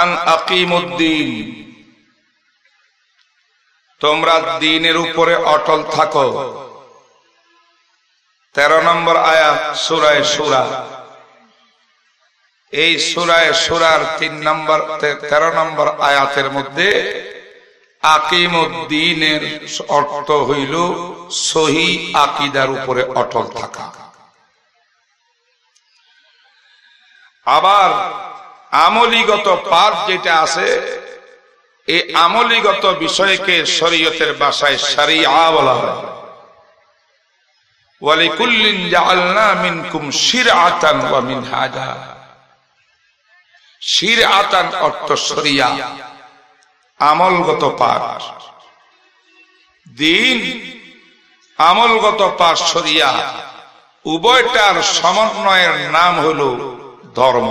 আন আকিমুদ্দিন। তোমরা দিনের উপরে অটল থাকো। তেরো নম্বর আয়াত সুরায় সুরা। এই সুরায় সুরার তিন নম্বর তেরো নম্বর আয়াতের মধ্যে আকিমুদ্দিনের অর্থ হইল সহি আকিদার উপরে অটল থাকা। আবার আমলিগত পাপ যেটা আছে, এই আমলিগত বিষয়কে শরীয়তের বাসায় সারিয়া বলা হয়। শরিয়া, আমলগত দিন, আমলগত শরিয়া, উভয়টার সমন্বয়ের নাম হল ধর্ম।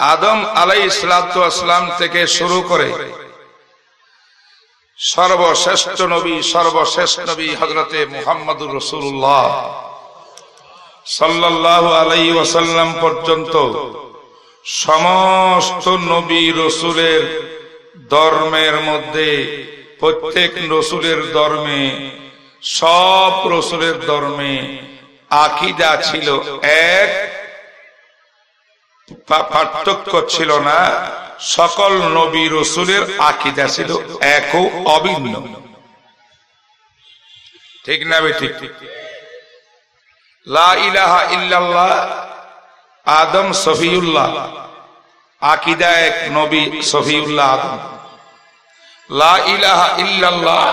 আদম আলাই ইসলাতাম থেকে শুরু করে সর্বশ্রেষ্ঠ নবী, সর্বশেষ নবী হজরতে মুহাম্মদুর রসুল্লাহ সাল্লাহ আলাই ওয়াসাল্লাম পর্যন্ত সমস্ত নবী রসুলের ধর্মের মধ্যে, প্রত্যেক রসুলের ধর্মে, সব রসুলের ধর্মে আকিদা ছিল এক পার্থক্য ছিল না। সকল নবী রসুলের আকিদা ছিল এক অভিন্ন। ঠিক না বেঠিক লা ইলাহা ইল্লাল্লাহ, আদম সফিউল্লাহ। আকিদা এক নবী সফিউল্লাহ আদম। লা ইলাহা ইল্লাল্লাহ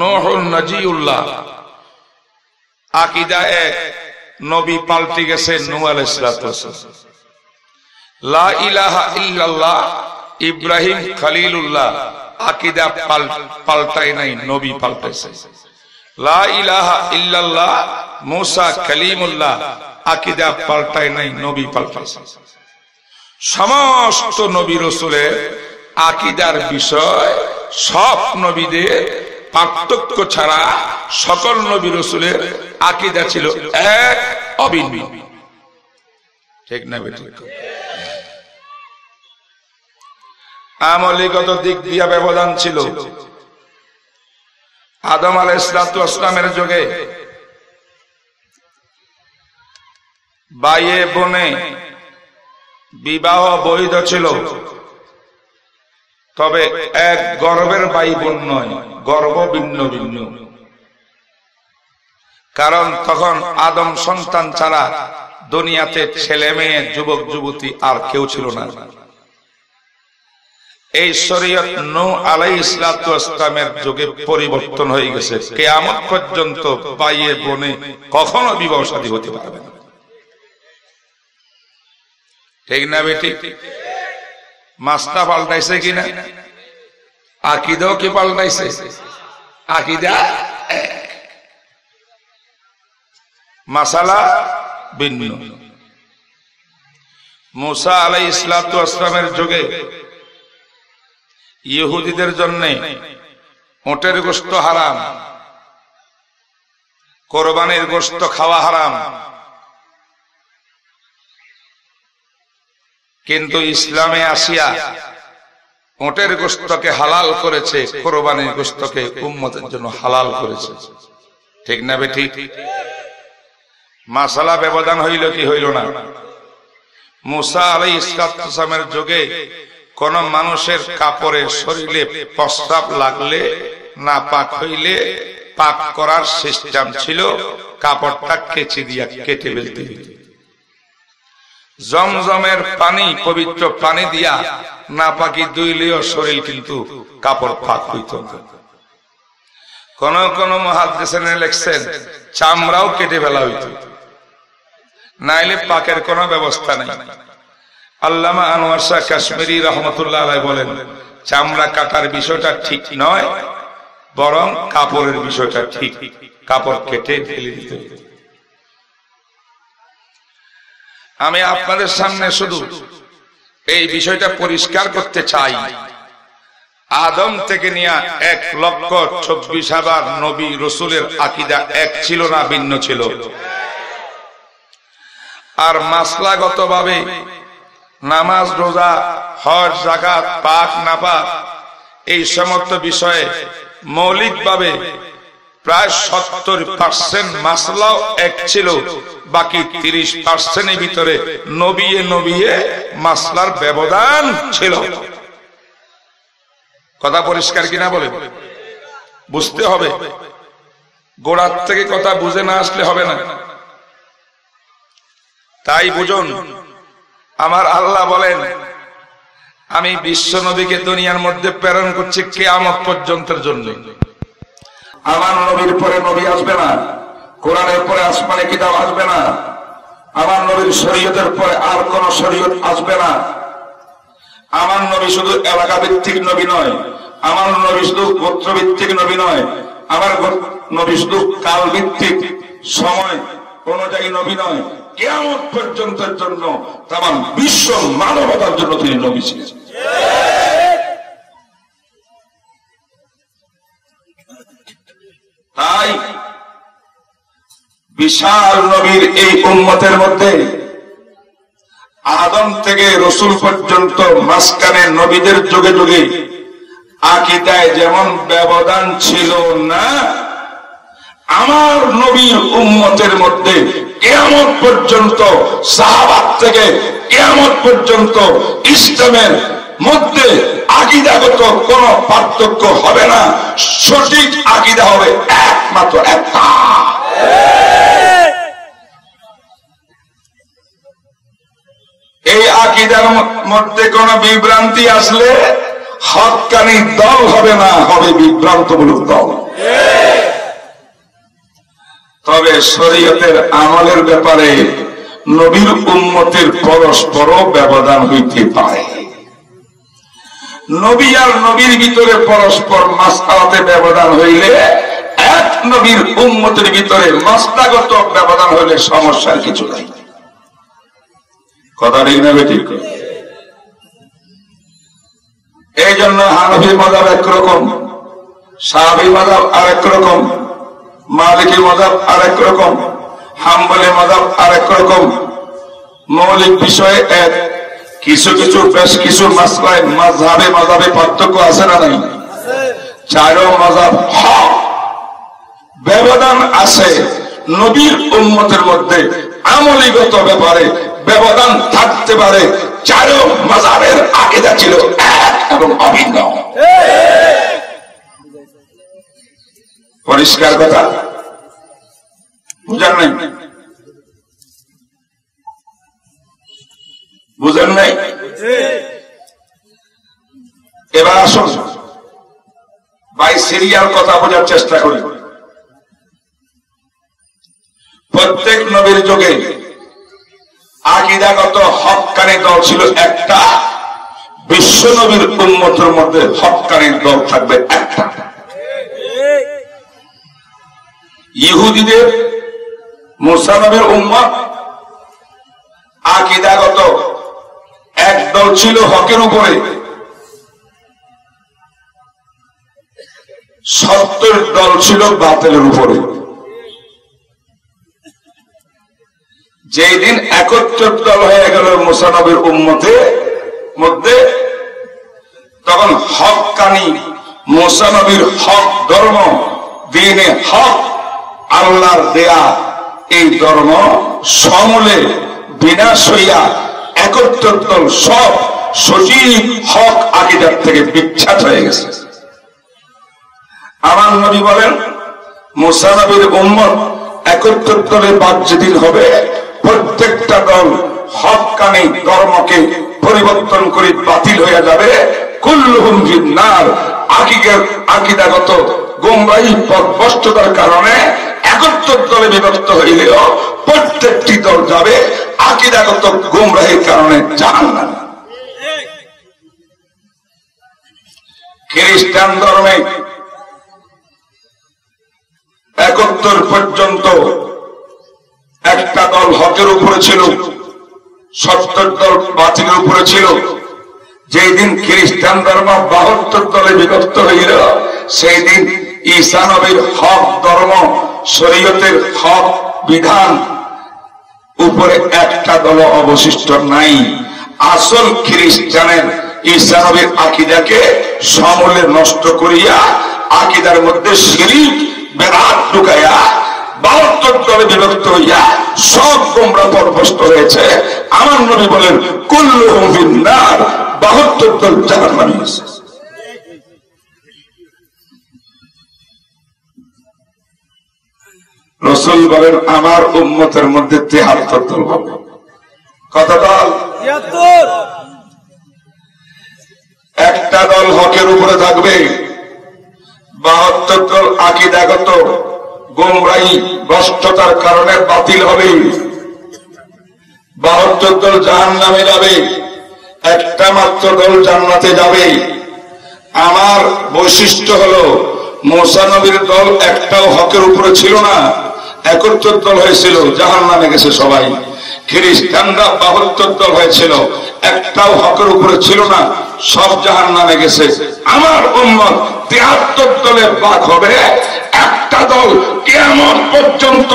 নোহুল নজিউল্লাহ। আকিদা এক নবী পাল্টে গেছে নূহ আলাইহিস লা ইলাহা ইল্লাল্লাহ, ইব্রাহিম খলিলুল্লাহ। আকিদা পাল্টাই নাই, নবী পাল্টাইছে। লা ইলাহা ইল্লাল্লাহ, মুসা কলিমুল্লাহ, আকিদা পাল্টাই নাই, নবী পাল্টাইছে। সমস্ত নবী রসুলের আকিদার বিষয় সব নবীদের পার্থক্য ছাড়া সকল নবী রসুলের আকিদা ছিল এক অভিন্ন। ঠিক না বেঠিক? আমলিগত দিক দিয়া ব্যবধান ছিল। আদম আল ইসলামের যুগে বাইয়ে বনে বিবাহ বৈধ ছিল। তবে এক গর্বের বাই বোন নয়, গর্ব ভিন্ন ভিন্ন। কারণ তখন আদম সন্তান ছাড়া দুনিয়াতে ছেলে মেয়ে যুবক, যুবতী আর কেউ ছিল না। এই শরীয়ত নৌ আলাই ইসলামের যুগে পরিবর্তন হয়ে গেছে। কেয়ামত পর্যন্ত পাইয়ে বনে কখনো বিবাহ হতে পারবে না। ঠিক না বেটি মাস্তা পাল্টাইছে কিনা? আকিদাও কি পাল্টাইছে? আকিদা মাসালা ভিন্ন। মুসা আলাই ইসলামের যুগে ইহুদিদের জন্য ওটের গোস্ত হারাম, কোরবানির গোস্ত খাওয়া হারাম। কিন্তু ইসলামে আসিয়া ওটের গোস্তকে হালাল করেছে, কোরবানির গোস্তকে উম্মতের জন্য হালাল করেছে। ঠিক না বে ঠিক মাসালা ব্যবধান হইল কি হইল না? মুসা আলাই ইসলামের যুগে কোন মানুষের কাপড়ে শরীরে প্রস্তাব লাগলে, না পাক হইলে পাক করার সিস্টেম ছিল কাপড়টা কেচে দিয়া কেটে ফেলতে জমজমের পানি, পবিত্র পানি দিয়া না পাকি দুই দুইলেও শরীর কিন্তু কাপড় পাক হইত কোন কোন মহাদেশনে লেখছেন, চামড়াও কেটে ফেলা হইত। নাইলে পাকের কোন ব্যবস্থা নেই। আল্লামা আনোয়ার শাহ কাশ্মীরি রহমতুল্লাহ আলাই বলেন, চামড়া কাটার বিষয়টা ঠিক নয়, বরং কাপড়ের বিষয়টা ঠিক। কাপড় কেটে ফেলে দিতে আমি আপনাদের সামনে শুধু এই বিষয়টা পরিষ্কার করতে চাই। আদম থেকে নিয়ে এক লক্ষ চব্বিশ হাজার নবী রসুলের আকিদা এক ছিল না, ভিন্ন ছিল। আর মাসলাগত ভাবে নামাজ, রোজা, হজ জাকাত পাক নাপাক এই সমস্ত বিষয়ে মৌলিকভাবে প্রায় সত্তর পার্সেন্ট মাসলাও এক ছিল, বাকি তিরিশ পার্সেন্টের ভিতরে নবিয়ে নবিয়ে মাসলার ব্যবধান ছিল। কথা পরিষ্কার কিনা বলে বুঝতে হবে। গোড়ার থেকে কথা বুঝে না আসলে হবে না। তাই বুঝুন আমার আল্লাহ বলেন, আমি বিশ্ব নবীকে দুনিয়ার মধ্যে প্রেরণ করছি কেয়ামত পর্যন্তের জন্য। আমার নবীর পরে নবী আসবে না, কোরআনের পরে আসমানে কিতাব আসবে না, আমার নবীর শরীয়তের পরে আর কোন শরীয়ত আসবে না। আমার নবী শুধু এলাকা ভিত্তিক নবী নয়, আমার নবী শুধু গোত্র ভিত্তিক নবী নয়, আমার নবী শুধু কাল ভিত্তিক সময় অনুযায়ী নবী নয়। কেমন পর্যন্তের জন্য তাম বিশ্ব মানবতার জন্য তিনি নবী ছিলেন। তাই বিশাল নবীর এই উম্মতের মধ্যে আদম থেকে রসুল পর্যন্ত মাঝখানে নবীদের যুগে যুগে আকিদায় যেমন ব্যবধান ছিল না, আমার নবীর উম্মতের মধ্যে কেমন পর্যন্ত, সাহাবাত থেকে কেমন পর্যন্ত ইসলামের মধ্যে আকিদাগত কোন পার্থক্য হবে না। সঠিক আকিদা হবে একমাত্র একটা। এই আকিদার মধ্যে কোন বিভ্রান্তি আসলে হকানি দল হবে না, হবে বিভ্রান্তমূলক দল। তবে শরীয়তের আমলের ব্যাপারে নবীর উন্মতের পরস্পর ব্যবধান হইতে পারে নবী আর নবীর ভিতরে পরস্পর মাস্তালাতে ব্যবধান হইলে এক নবীর উন্মতের ভিতরে মাস্তাগত ব্যবধান হইলে সমস্যার কিছু নাই। কথা ঠিক নেবে ঠিক? এই জন্য হানফি মজাব একরকম সাহাবি মজাব আরেক রকম। মালিকি মজাব আরেক রকম হাম্বলি মজাব আরেক রকম। মৌলিক বিষয়ে এক, কিছু কিছু বেশ কিছু মাসলায় মাঝাবে মাঝাবে পার্থক্য আছে না নাই? চারো মজাব হক। ব্যবধান আছে নবীর উন্মতের মধ্যে, আমলিগত ব্যাপারে ব্যবধান থাকতে পারে। চারো মাজাবের আকিদা ছিল এক এবং অভিন্ন। পরিষ্কার কথা? বুঝেন নাই? বুঝেন নাই? এবার আসুন। বাই সিরিয়াল কথা বোঝার চেষ্টা করি। প্রত্যেক নবীর যুগে আকিদাগত হকানি দল ছিল একটা। বিশ্ব নবীর উন্মতের মধ্যে হকানি দল থাকবে একটা। ইহুদিদের মুসানবের উম্মত আকিদাগত এক দল ছিল হকের উপরে। সত্তর দল ছিল বাতিলের উপরে। যেই দিন দল হয়ে গেল মুসানবের উম্মতে মধ্যে, তখন হক কানি মোসানবীর হক ধর্ম, দিনে হক আল্লাহর দেয়া এই ধর্ম সমূলে বিনাশ হইয়া একত্র সব সজীব হক আকিদার থেকে বিখ্যাত হয়ে গেছে। আমার নবী বলেন মুসানবীর উম্মত একত্র দলে বাদ যেদিন হবে, প্রত্যেকটা দল হকানি ধর্মকে পরিবর্তন করে বাতিল হয়ে যাবে। কুল্লুহুম জিন্নার আকিদাগত গোমরাই পথভ্রষ্টতার কারণে একত্র দলে বিভক্ত হইলেও প্রত্যেকটি দল যাবে আকিদাগত গোমরাহির কারণে জাহান্নাম খ্রিস্টান ধর্মে একত্তর পর্যন্ত একটা দল হকের উপরে ছিল, সত্তর দল বাতিলের উপরে ছিল। যেই দিন খ্রিস্টান ধর্ম বাহাত্তর দলে বিভক্ত হইল, সেই দিন ঈসা হক ধর্ম, শরীয়তের হক বিধান উপরে একটা দল অবশিষ্ট নাই। আসল খ্রিস্টানের ঈসা আকিদাকে সমলে নষ্ট করিয়া আকিদার মধ্যে শিরিক, বেদাত ঢুকাইয়া বাহাত্তর হইয়া সব গোমরা পরভস্ত হয়েছে। আমার নবী বলেন কুল্লু বিন্নার বাহাত্তর দল জাহান্নামী হয়েছে রসুল বলেন আমার উম্মতের মধ্যে তেহাত্তর দল হবে। কত দল একটা দল হকের উপরে থাকবে বাহাত্তর দল আকিদাগত গোমরাই ভ্রষ্টতার কারণে বাতিল হবে। বাহাত্তর দল জাহান নামে যাবে একটা মাত্র দল জান্নাতে যাবে। আমার বৈশিষ্ট্য হলো মোসানবীর দল একটাও হকের উপরে ছিল না। একত্তর দল হয়েছিল জাহান নামে গেছে সবাই। খ্রিস্টানরা বাহাত্তর দল হয়েছিল। একটাও হকের উপরে ছিল না, সব জাহান নামে গেছে। আমার উম্মত তিয়াত্তর দলের বাঘ হবে। একটা দল কেমন পর্যন্ত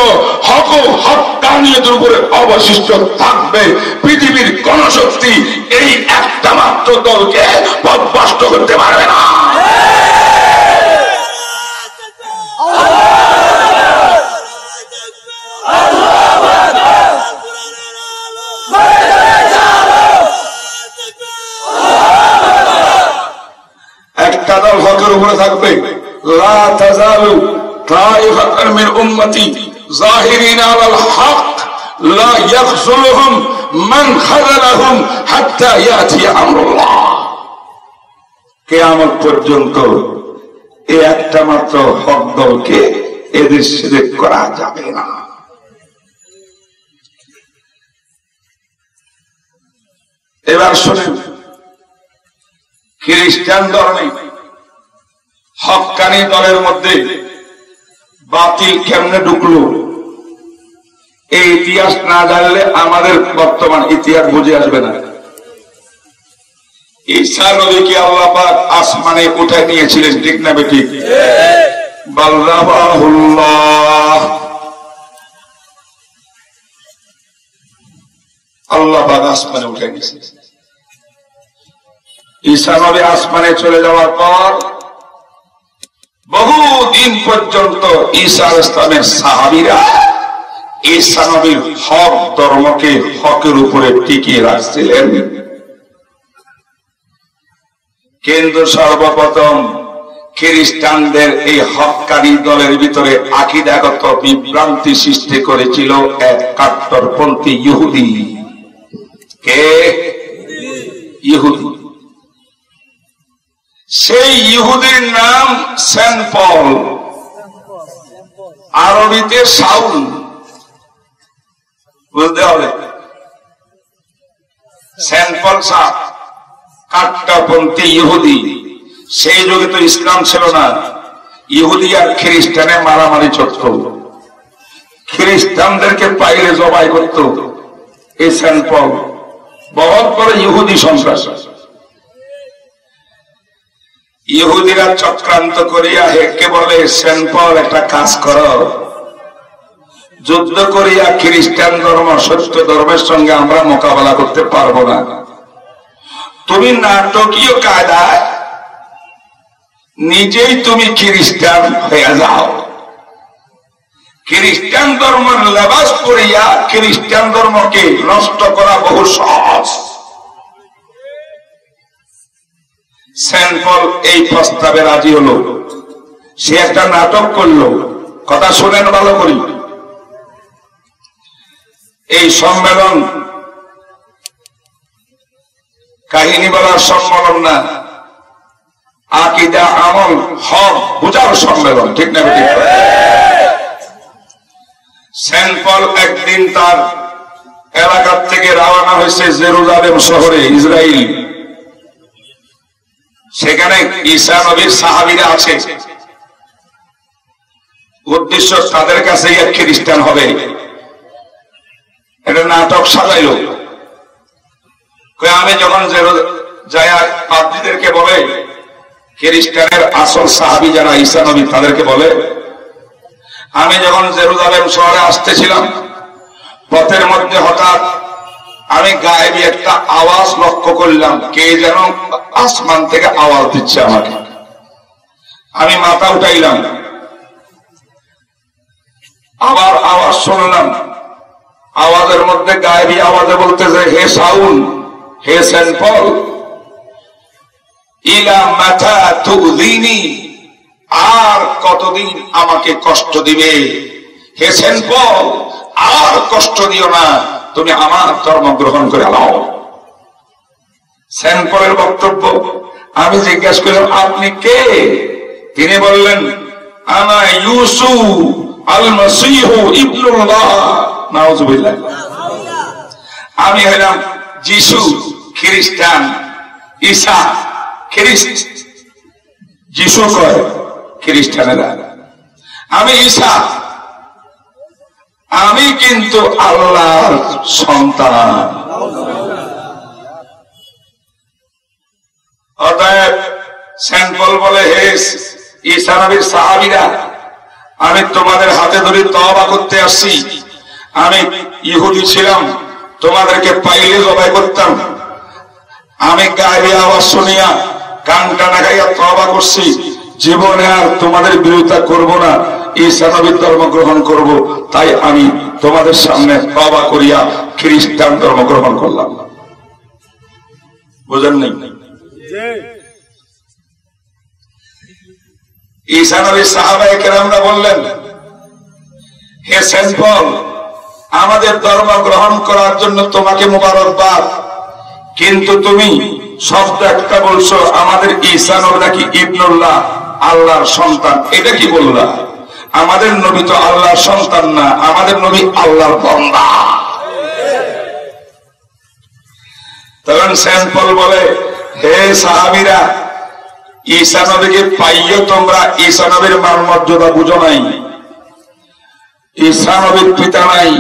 হক হক হকানিয়তের উপরে অবশিষ্ট থাকবে। পৃথিবীর কোন শক্তি এই একটা মাত্র দলকে পদভস্ত করতে পারবে না একটা দল হকের উপরে থাকবে লা তাজালু তাইফাতান মিন উম্মতি জাহিরিন আলাল হক লা ইয়াখযুলুহুম মান খাযালাহুম হাত্তা ইয়াতি আমরুল্লাহ। কিয়ামত পর্যন্ত এই একটা মাত্র হক দলকে এদের করা যাবে না। এবার শুনেন, খ্রিস্টান ধর্মে হকানি দলের মধ্যে বাতিল কেমনে ঢুকলো? এই ইতিহাস না জানলে আমাদের বর্তমান ইতিহাস বুঝে আসবে না। ঈসা নদীকে আল্লাহ আসমানে উঠায় নিয়েছিলেন, ঠিক না বেটি আল্লাহ আসমানে উঠায় নিয়েছিলেন ঈসা নবী আসমানে চলে যাওয়ার পর বহু দিন পর্যন্ত ঈসা ইসলামের সাহাবিরা ঈসা নবীর হক ধর্মকে হকের উপরে টিকিয়ে রাখছিলেন। কিন্তু সর্বপ্রথম খ্রিস্টানদের এই হকারী দলের ভিতরে আকিদাগত বিভ্রান্তি সৃষ্টি করেছিল এক কাট্টরপন্থী ইহুদি। কে? ইহুদি। সেই ইহুদির নাম সেন্ট পল। আরবিতে সাউল বুঝতে হবে? সেন্ট পল সাহ কাট্টাপন্থী ইহুদি। সেই যুগে তো ইসলাম ছিল না। ইহুদি আর খ্রিস্টানে মারামারি চলত। খ্রিস্টানদেরকে পাইলে জবাই করত এই সেন্ট পল। বহুত বড় ইহুদি সন্ত্রাস ইহুদিরা চক্রান্ত করিয়া হেকে বলে, সেন্ট পল, একটা কাজ করো। যুদ্ধ করিয়া খ্রিস্টান ধর্ম, সত্য ধর্মের সঙ্গে আমরা মোকাবেলা করতে পারব না। তুমি নাটকীয় কায়দায় নিজেই তুমি খ্রিস্টান হয়ে যাও। খ্রিস্টান ধর্মের লেবাস করিয়া খ্রিস্টান ধর্মকে নষ্ট করা বহু সহজ। সেন্টপল এই প্রস্তাবে রাজি হলো। সে একটা নাটক করল। কথা শোনেন ভালো করি। এই সম্মেলন কাহিনী বলার সম্মেলন না। আকিদা আমল, হক বুঝার সম্মেলন, ঠিক না ঠিক সেন্ট একদিন তার এলাকার থেকে রওনা হয়েছে জেরুজালেম শহরে ইসরায়েল সেখানে ঈসা নবীর সাহাবিরা আছে উদ্দেশ্য তাদের কাছে এক খ্রিস্টান হবে। এটা নাটক সাজাইল। আমি যখন যায় পাদ্রীদেরকে বলে, খ্রিস্টানের আসল সাহাবি যারা ঈসা নবী তাদেরকে বলে, আমি যখন জেরুজালেম শহরে আসতেছিলাম, পথের মধ্যে হঠাৎ আমি গায়েবী একটা আওয়াজ লক্ষ্য করলাম, কে যেন আসমান থেকে আওয়াজ দিচ্ছে আমাকে। আমি মাথা উঠাইলাম। আবার আওয়াজ শুনলাম। আওয়াজের মধ্যে গায়েবী আওয়াজে বলতেছে হে সাউন হে সেন্ট ইলা মাথা তুদিনী আর কতদিন আমাকে কষ্ট দিবে? হে সেন্ট পল আর কষ্ট দিও না। তুমি আমার ধর্ম গ্রহণ করে নাও। সেন্ট পলের বক্তব্য। আমি জিজ্ঞাসা করলাম, আপনি কে? তিনি বললেন, আনা ইউসু আল মসিহু ইবনুল্লাহ। নাউজুবিল্লাহ। আমি হলাম যিশু খ্রিস্টান, ঈসা খ্রিস্ট। যিশু কয়, খ্রিস্টানেরা। আমি ঈসা। আমি কিন্তু আল্লাহর সন্তান। অতএব স্যাম্পল বলে, হে ঈসা সাহাবিরা, আমি তোমাদের হাতে ধরে তবা করতে আসছি। আমি ইহুদি ছিলাম, তোমাদেরকে পাইলে জবাই করতাম। আমি গায়ে আওয়াজ শুনিয়া কান টানা খাইয়া তবা করছি। জীবনে আর তোমাদের বিরোধিতা করব না। ঈসা নবীর ধর্ম গ্রহণ করব তাই আমি তোমাদের সামনে তবা করিয়া খ্রিস্টান ধর্ম গ্রহণ করলাম। বুঝেন নাই? ঈসা সাহাবাই কেরামরা বললেন হে সেন্ট আমাদের ধর্ম গ্রহণ করার জন্য তোমাকে মোবারকবাদ কিন্তু তুমি শব্দ একটা বলছো আমাদের নাকি ইবনুল্লাহ আল্লাহর সন্তান এটা কি বললা? আমাদের নবী তো আল্লাহর সন্তান না, আমাদের নবী আল্লাহর বন্দা। তখন স্যাম্পল বলে, হে সাহাবিরা, ঈসা নবীকে পাইও তোমরা, ঈসা নবীর মান মর্যাদা বুঝো নাই। ঈসা নবীর পিতা নাই।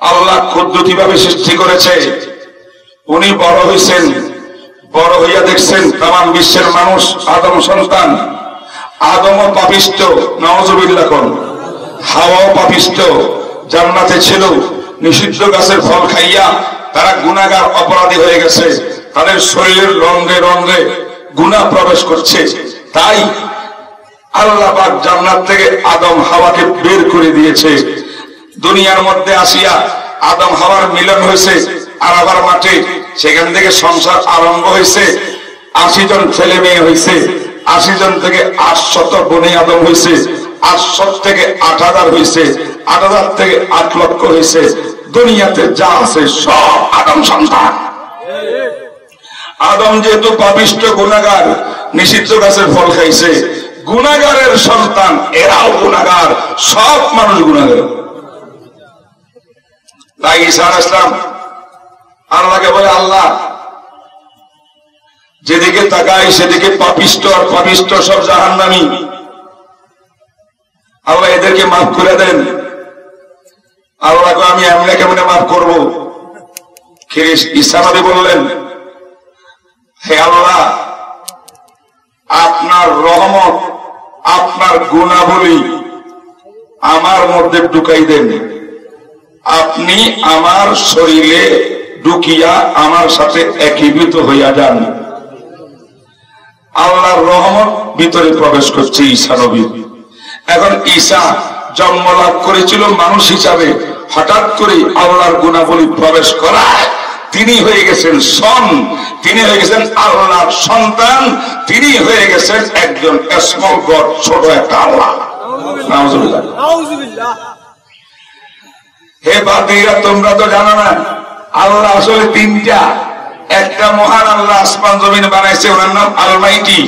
আল্লাহ ক্ষুদ্রতি ভাবে সৃষ্টি করেছে। উনি বড় হয়েছেন বড় হইয়া দেখছেন তাম বিশ্বের মানুষ, আদম সন্তান। আদম পাপিষ্ট নওয়াজবিল্লা কর হাওয়াও পাপিষ্ট জান্নাতে ছিল, নিষিদ্ধ গাছের ফল খাইয়া তারা গুণাগার অপরাধী হয়ে গেছে। তাদের শরীরের রঙ্গে রঙ্গে গুণা প্রবেশ করছে। তাই আল্লাহ জান্নাত থেকে আদম হাওয়াকে বের করে দিয়েছে। দুনিয়ার মধ্যে আসিয়া আদম হাওয়ার মিলন হয়েছে আরাবার মাঠে সেখান থেকে সংসার আরম্ভ হয়েছে। আশি জন ছেলে মেয়ে হয়েছে। আশি জন থেকে আটশত বনে আদম হয়েছে আটশত থেকে আট হাজার হয়েছে আট হাজার থেকে আট লক্ষ হয়েছে দুনিয়াতে যা আছে সব আদম সন্তান। আদম যেহেতু পাবিষ্ট গুণাগার নিষিদ্ধ গাছের ফল খাইছে গুণাগারের সন্তান, এরাও গুণাগার সব মানুষ গুণাগার তাই ঈসা ইসলাম আল্লাহকে বলে, আল্লাহ যেদিকে তাকাই সেদিকে পাপিষ্ট আর পাপিষ্ট সব জাহান্নামি। আল্লাহ এদেরকে মাফ করে দেন। আল্লাহকে আমি এমনি কেমনে মাফ করব। খিরিস নবী বললেন, হে আল্লাহ, আপনার রহমত, আপনার গুণাবলী আমার মধ্যে ঢুকাই দেন। আপনি আমার শরীরে ঢুকিয়া আমার সাথে একীভূত হইয়া যান। আল্লাহর রহমত ভিতরে প্রবেশ করছে ঈশা নবী। এখন ঈশা জন্ম লাভ করেছিল মানুষ হিসাবে। হঠাৎ করে আল্লাহর গুণাবলী প্রবেশ করায় তিনি হয়ে গেছেন সন তিনি হয়ে গেছেন আল্লাহর সন্তান তিনি হয়ে গেছেন একজন স্মল গড ছোট একটা আল্লাহ। হে বাদীরা তোমরা তো জানো না আল্লাহ আসলে তিনটা। একটা মহান আল্লাহ আসমান জমিন বানাইছে, ওনার নাম আলমাইটি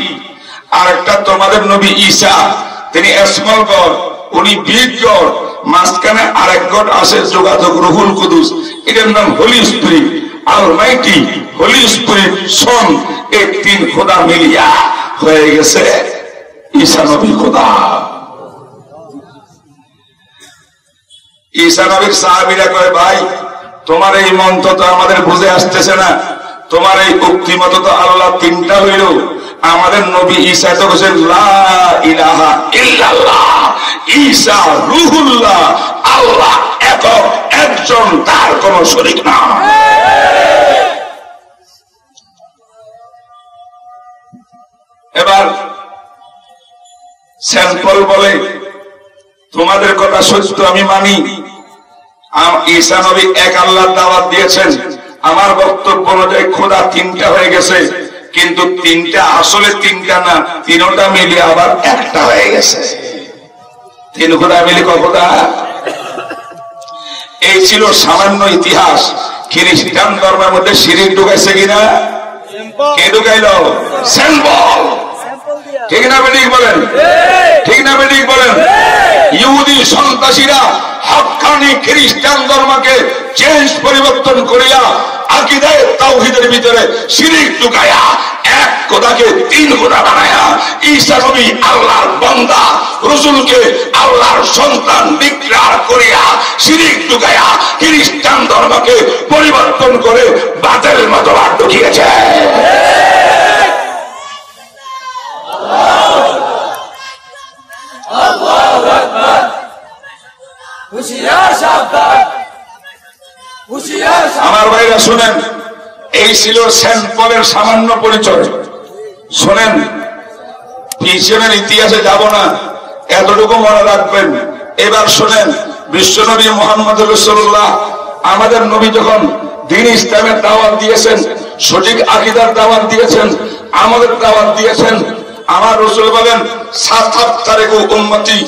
আর একটা তোমাদের নবী ঈসা, তিনি স্মল গড উনি বিগ গড মাঝখানে আরেক গড আসে যোগাযোগ রহুল কুদুস। এটার নাম holy spirit almighty holy spirit son এই তিন খোদা মিলিয়া হয়ে গেছে। ঈসা নবী খোদা। ঈসা নবীর সাহাবিরা কয়, ভাই, তোমার এই মন্ত্র তো আমাদের বুঝে আসতেছে না। তোমার এই উক্তি মতো তো আল্লাহ তিনটা হইল। আমাদের নবী ঈসা তো বলছেন রুহুল্লাহ, আল্লাহ একক একজন, তার কোন শরিক না। এবার স্যাম্পল বলে, তোমাদের কথা সত্য, আমি মানি। ঈসা নবী এক আল্লাহ দাওয়াত দিয়েছেন। আমার বক্তব্য অনুযায়ী খোদা তিনটা হয়ে গেছে কিন্তু তিনটা আসলে তিনটা না তিনটা মিলে আবার একটা হয়ে গেছে। তিন খোদা মিলে কখোদা এই ছিল সামান্য ইতিহাস। খ্রিস্টান ধর্মের মধ্যে সিরিজ ঢুকাইছে কিনা? কে ঢুকাইল? স্যাম্পল ঠিক না বেঠিক বলেন? ঠিক না বেঠিক বলেন? ইহুদি সন্ত্রাসীরা হকানি খ্রিস্টান ধর্মকে চেঞ্জ পরিবর্তন করিয়া আকিদায় তাওহিদের ভিতরে শিরিক ঢুকায়া এক কোদাকে তিন কোদা বানায়া ঈসা নবী আল্লাহর বান্দা, রসুলকে আল্লাহর সন্তান ডিক্লার করিয়া শিরিক ঢুকায়া খ্রিস্টান ধর্মকে পরিবর্তন করে বাতের মতবাদ ঢুকিয়েছে। আমার ভাইরা শুনেন, এই ছিল সেন্ট পলের সামান্য পরিচয়। শোনেন, পিছনের ইতিহাসে যাব না, এতটুকু মনে রাখবেন। এবার শোনেন, বিশ্বনবী মোহাম্মদ রসুল্লাহ আমাদের নবী যখন দিন ইসলামের দাওয়াত দিয়েছেন, সঠিক আকিদার দাওয়াত দিয়েছেন, আমাদের দাওয়াত দিয়েছেন, আমার রসুল বলেন, সাত সাত তারিখ উন্মতি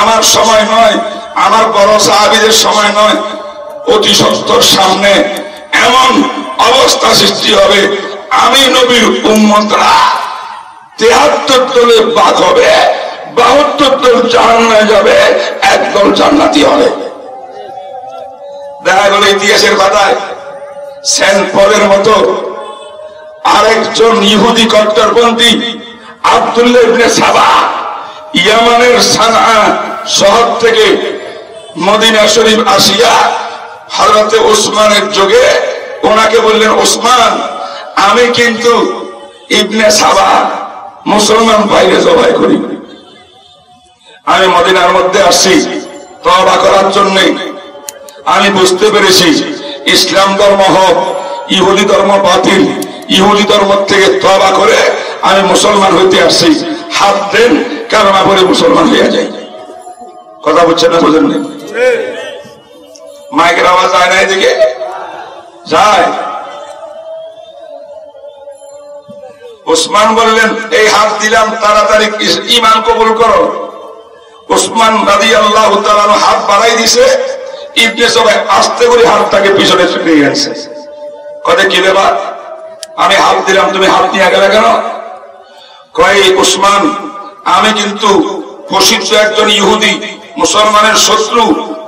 আমার সময় নয়। আমার বড় সাহাবিদের সময় নয়, অতি সত্তর সামনে এমন অবস্থা সৃষ্টি হবে, আমি নবীর উম্মতরা তেহাত্তর দলে বাদ হবে, বাহাত্তর দল জাহান্নায় যাবে একদল জান্নাতি হবে। দেখা গেল ইতিহাসের কথায় সেন্ট পলের মতো আরেকজন ইহুদি কট্টরপন্থী আব্দুল্লাহ সাবা, ইয়ামানের সানা শহর থেকে মদিনা শরীফ আসিয়া হজরতে ওসমানের যোগে ওনাকে বললেন, ওসমান, আমি কিন্তু ইবনে সাবা মুসলমান বাইরে জবাই করি। আমি মদিনার মধ্যে আসছি তবা করার জন্য। আমি বুঝতে পেরেছি, ইসলাম ধর্ম হোক, ইহুদি ধর্ম বাতিল, ইহুদি ধর্ম থেকে তবা করে আমি মুসলমান হইতে আসছি হাত দেন, কারণ পরে মুসলমান হইয়া যাই। কথা বলছেন না বোঝেন না মাইকের আওয়াজ যায় না এদিকে? যায়। ওসমান বললেন, এই হাত দিলাম, তাড়াতাড়ি ইমান কবুল করো। ওসমান রাজি আল্লাহ হাত বাড়াই দিছে, ইবনে সবাই আস্তে করে হাতটাকে পিছনে ছুটে গেছে। কদে, কি ব্যাপার? আমি হাত দিলাম, তুমি হাত নিয়ে গেলে কেন? কয় উসমান আমি কিন্তু প্রসিদ্ধ একজন ইহুদি মুসলমানের শত্রু,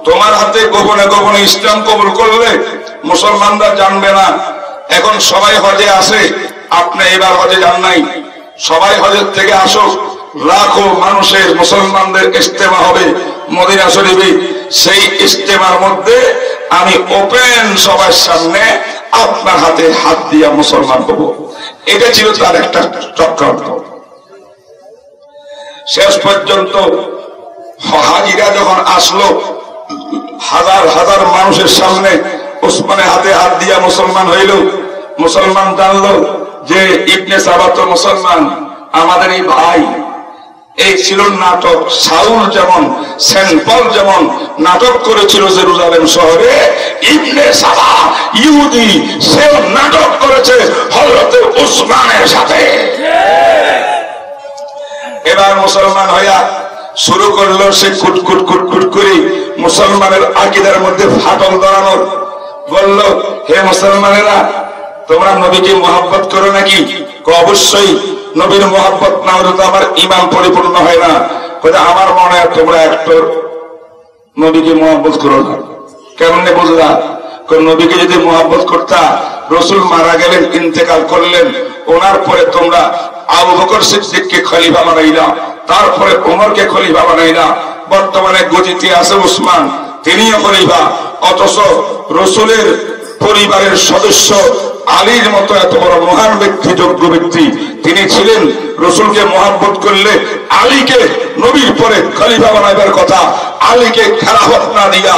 তোমার হাতে গোপনে গোপনে ইসলাম কবুল করলে মুসলমানরা জানবে না। এখন সবাই হজে আসে, আপনি এবার হজে যান নাই। সবাই হজের থেকে আসো লাখো মানুষের মুসলমানদের ইস্তেমা হবে মদিনা শরীফে। সেই ইস্তেমার মধ্যে আমি ওপেন সবার সামনে আপনার হাতে হাত দিয়া মুসলমান হব। এটা ছিল তার একটা চক্রান্ত। শেষ পর্যন্ত হাজিরা যখন আসলো, হাজার হাজার মানুষের সামনে ওসমানের হাতে হাত দিয়া মুসলমান হইল। মুসলমান জানলো যে ইবনে সাবাত মুসলমান, আমাদের এই ভাই। এই ছিল নাটক, সাউল যেমন সেন্ট পল যেমন, নাটক করেছিল জেরুজালেম শহরে, ইবনে সাবা ইহুদি, সেও নাটক করেছে হজরতে উসমানের সাথে। এবার মুসলমান হইয়া শুরু করল সে কুটকুট কুটকুট করে মুসলমানের আকিদার মধ্যে ফাটল ধরানোর বলল, হে মুসলমানেরা, তোমরা নবীকে মোহাব্বত করো নাকি? অবশ্যই, নবীর মোহাব্বত না হলে তো আমার ইমান পরিপূর্ণ হয় না। আমার মনে হয় তোমরা একটু নবীকে মোহাব্বত করো না। কেমনে বুঝলা? নবীকে যদি মোহাব্বত করতা রসুল মারা গেলেন, ইন্তেকাল করলেন। ওনার পরে তোমরা আবু বকর সিদ্দিককে খলিফা বানাইলা, তারপরে ওমরকে খলিফা বানাইলা। বর্তমানে গতিতে আছে উসমান, তিনিও খলিফা। অথচ রসুলের পরিবারের সদস্য আলীর মতো এত বড় মহান ব্যক্তি, যোগ্য ব্যক্তি, তিনি ছিলেন। রসুলকে মোহাব্বত করলে আলীকে নবীর পরে খলিফা বানাইবার কথা, আলীকে খেলাফত না দিয়া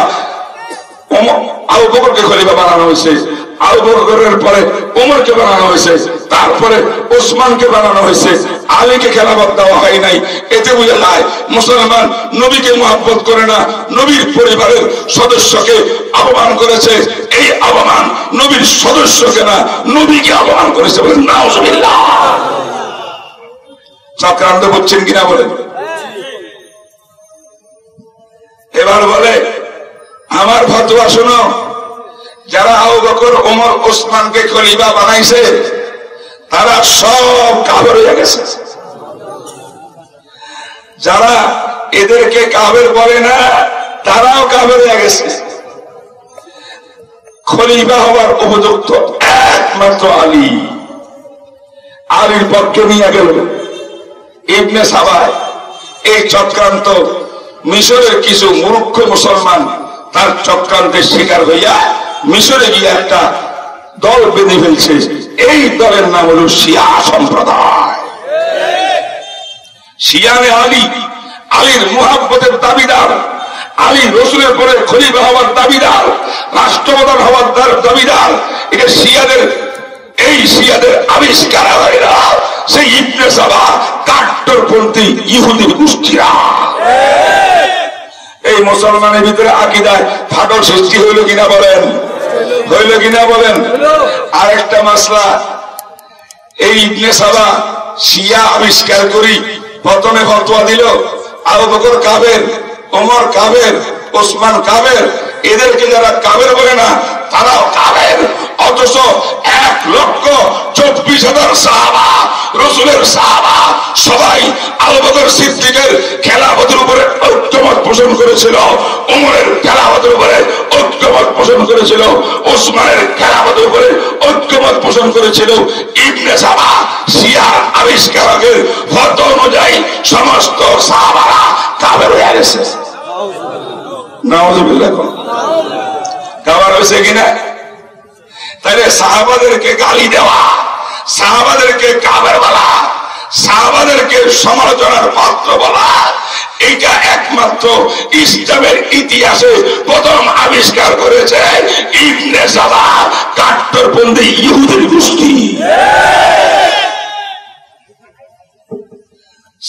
আবু বকরকে খলিফা বানানো হয়েছে। আবু বকরের পরে ওমরকে বানানো হয়েছে। তারপরে ওসমানকে বানানো হয়েছে। আলীকে খেলাফত দেওয়া হয় নাই। এতে বুঝা যায়, মুসলমান নবীকে মহাব্বত করে না, নবীর পরিবারের সদস্যকে অপমান করেছে। এই অপমান নবীর সদস্যকে না, নবীকে অপমান করেছে বলে নাউজুবিল্লাহ। চক্রান্ত করছেন কিনা বলেন? এবার বলে আমার ফতোয়া শোনো। যারা আবু বকর, ওমর, ওসমানকে খলিফা বানাইছে, তারা সব কাবের হয়ে গেছে। যারা এদেরকে কাবের বলে না, তারাও কাবের হয়ে গেছে। খলিফা হওয়ার উপযুক্ত একমাত্র আলী। আলীর পক্ষে নিয়ে গেল। ইবনে সাবায় এই চক্রান্ত মিশরের কিছু মূর্খ মুসলমান তার চক্রান্তের শিকার হইয়া মিশরে গিয়ে একটা দল বেঁধে ফেলছে। এই দলের নাম হল শিয়া সম্প্রদায়। শিয়ানে আলী, আলীর মুহাব্বতের দাবিদার, আলী রসুলের পরে খলিফা হওয়ার দাবিদার, রাষ্ট্রপ্রধান হওয়ার দাবিদার। এটা শিয়াদের এই শিয়াদের আবিষ্কার হয় সেই ইবনে সাবা কাট্টরপন্থী ইহুদি গোষ্ঠীরা। এই মুসলমানের ভিতরে আকিদায় ফাটল সৃষ্টি হইল কিনা বলেন? হইল কিনা বলেন? আরেকটা মাসলা এই ইবনে সাবা শিয়া আবিষ্কার করি প্রথমে ফতোয়া দিল আবু বকর কাবের ওমর কাবের ওসমান কাবের এদেরকে যারা কাবের বলে না তারাও কাবের অথচ এক লক্ষ চব্বিশ হাজার সাহাবা, রসুলের সাহাবা, সবাই আবু বকর সিদ্দিকের খেলাফতের উপরে ঐক্যমত পোষণ করেছিল ওমরের খেলাফতের উপরে ঐক্যমত পোষণ করেছিল, ওসমানের খেলাফতের উপরে ঐক্যমত পোষণ করেছিল। ইবনে সাবা শিয়ার আবিষ্কারকের ফত অনুযায়ী সমস্ত সাহাবারা কাবের হয়ে গেছে। নাউজুবিল্লাহ কাবার হয়েছে কিনা তাহলে সাহাবাদেরকে গালি দেওয়া, সাহাবাদেরকে কাবের বলা, সাহাবাদেরকে সমালোচনার পাত্র বলা, এইটা একমাত্র ইসলামের ইতিহাসে প্রথম আবিষ্কার করেছে ইবনে সাবা কাট্টরপন্থী ইহুদের গোষ্ঠী।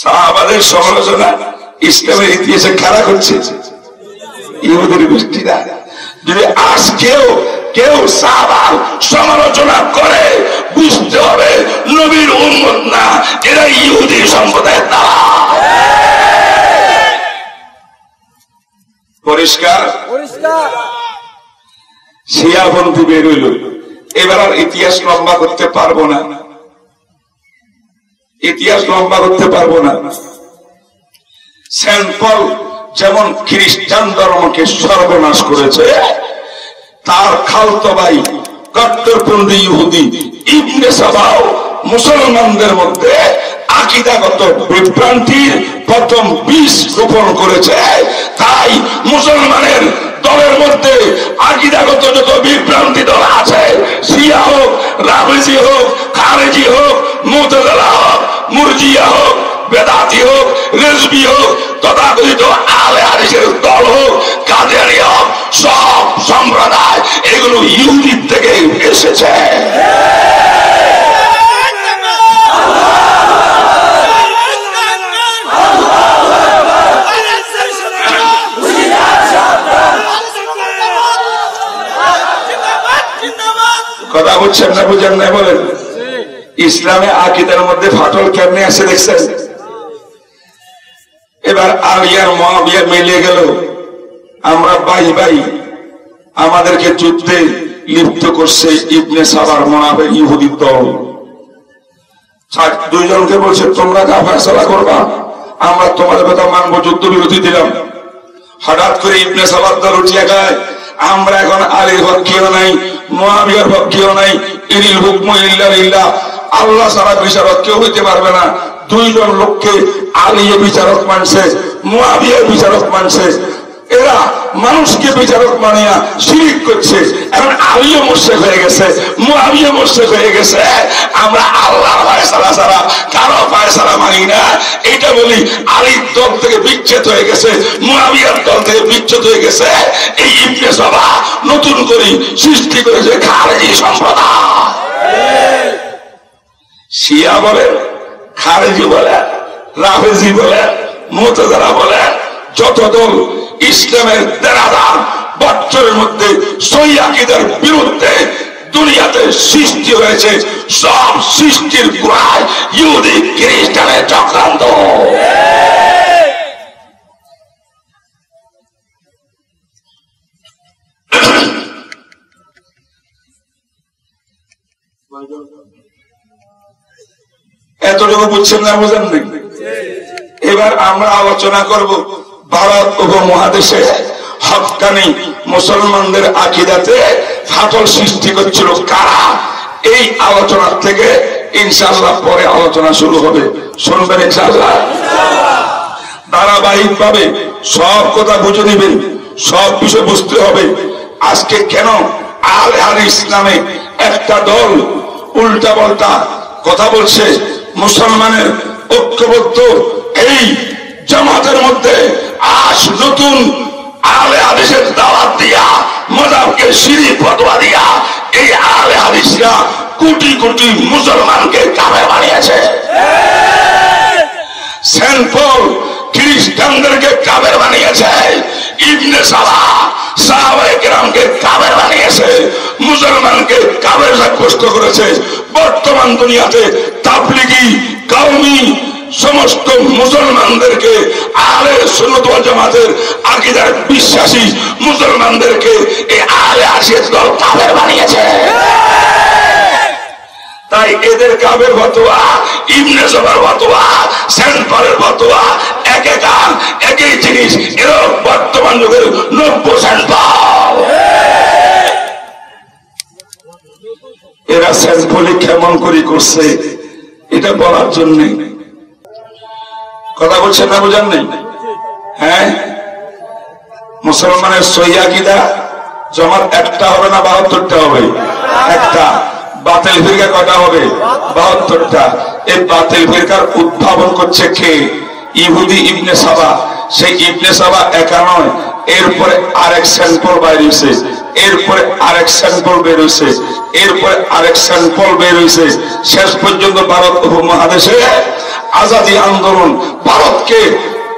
সাহাবাদের সমালোচনা ইসলামের ইতিহাসে খেলা করছে ইহুদের গোষ্ঠীরা। যদি আজকেও কেউ সাহাবার সমালোচনা করে বুঝতে হবে নবীর উন্মত না এরা ইহুদি সম্প্রদায়ের দ্বারা পরিষ্কার? শিয়াপন্থী বের হইল। এবার আর ইতিহাস লম্বা করতে পারব না। ইতিহাস লম্বা করতে পারব না। সেন্ট পল যেমন খ্রিস্টান ধর্মকে সর্বনাশ করেছে তার খালতো ভাই, কট্টরপন্থী ইহুদি, ইবনে সাবাও মুসলমানদের মধ্যে আকিদাগত বিভ্রান্তির প্রথম বিষ রোপণ করেছে। তাই মুসলমানের দলের মধ্যে আকিদাগত যত বিভ্রান্তি দল আছে, শিয়া হোক, রাফিজি হোক, খারেজি হোক মুতদলা হোক, মুরজিয়া হোক বেদাতি হোক, রেজবি হোক, তথাকথিত আলে দল হোক সব সম্প্রদায় এগুলো থেকে এসেছে। কথা বুঝছেন না বুঝেন না বলেন। ইসলামে আকিদের মধ্যে ফাটল কেমনে আছে দেখছেন? এবার আলিয়ার মহাবিয়া মিলে গেল। আমরা ভাই ভাই আমাদেরকে যুদ্ধে লিপ্ত করছে ইবনে সাবার মনাবে ইহুদি দল। দুইজনকে বলছে, তোমরা যা ফেসলা করবা, আমরা তোমাদের কথা মানবো যুদ্ধ বিরতি দিলাম। হঠাৎ করে ইবনে সাবার দল উঠিয়া গায় আমরা এখন আলীর পক্ষেও নাই, মহাবিয়ার পক্ষেও নাই ইরিল হুকম ইল্লা ইল্লা আল্লাহ সারা বিচারক কেউ হইতে পারবে না। দুইজন লোককে আলিয়ে বিচারক মানছে মহাবিয়ার বিচারক মানছে। এরা মানুষকে বিচারক মানিয়া শিরিক করছে। এখন আমিও মোর্শেক হয়ে গেছে আমিও মোর্শেক হয়ে গেছে। আমরা আল্লাহ ফায়সালা ছাড়া কারও ফায়সালা মানি না। এটা বলি, আলীর দল থেকে বিচ্ছেদ হয়ে গেছে মুয়াবিয়ার দল থেকে বিচ্ছেদ হয়ে গেছে। এই ইবনে সভা নতুন করে সৃষ্টি করেছে খারেজি সম্প্রদায়। শিয়া বলেন, খারেজি বলেন রাফেজি বলেন মোতাজারা বলেন যত দল ইসলামের দেরাদার বছরের মধ্যে সৈয়াকিদের বিরুদ্ধে দুনিয়াতে সৃষ্টি হয়েছে, সব সৃষ্টির গোড়ায় ইহুদি, খ্রিস্টানের চক্রান্ত। এতটুকু বুঝছেন না, বুঝেন নাকি এবার আমরা আলোচনা করব ভারত উপমহাদেশে হকানি মুসলমানদের আকিদাতে ফাটল সৃষ্টি করছিল কারা? এই আলোচনার থেকে ইনশাল্লাহ পরে আলোচনা শুরু হবে। শুনবেন ইনশাল্লাহ ধারাবাহিক ভাবে সব কথা বুঝে নিবেন, সব বিষয় বুঝতে হবে। আজকে কেন আল আল ইসলামে একটা দল উল্টা পাল্টা কথা বলছে? মুসলমানের ঐক্যবদ্ধ এই জামাতের মধ্যে আজ নতুন আলে হাদিসের দাওয়াত দিয়া মজাবকে সিঁড়ি ফতোয়া দিয়া, এই আলে হাদিসরা কোটি কোটি মুসলমানকে কাবে বানিয়েছে। সেন্টপল খ্রিস্টানদেরকে কাবের বানিয়েছে, ইবনে সালা সাহাবাহামকে কাবের বানিয়েছে, মুসলমানকে কাবের সাব্যস্ত করেছে। বর্তমান দুনিয়াতে তাবলিগি কাউমি সমস্ত মুসলমানদেরকে আলে সুন্নত ওয়াল জামাতের আকিদার বিশ্বাসী মুসলমানদেরকে এই আলে আসিয়ে দল কাবের বানিয়েছে। তাই এদের কাবের ফতোয়া, ইবনে সবার ফতোয়া সেন্ট পলের ফতোয়া, এক একার একই জিনিস এরা বর্তমান যুগের নব্য সেন্ট এরা সেন্ট পলি কেমন করে করছে? এটা বলার জন্য। কথা বলছেন না বোঝান নেই? হ্যাঁ? মুসলমানের সইয়া কিদা জমার একটা হবে না বাহাত্তরটা হবে? একটা। বাতিল ফিরকা কটা হবে? বাহাত্তরটা। এই বাতিল ফিরকার উদ্ভাবন করছে কে? ইহুদি ইবনে সাবা। সেই ইবনে সাবা একা নয়, এরপরে আরেক স্যাম্পল বাইরেছে এরপরে আরেক স্যাম্পল বেরোছে এরপরে আরেক স্যাম্পল বেরোছে শেষ পর্যন্ত ভারত উপমহাদেশে আজাদি আন্দোলন ভারতকে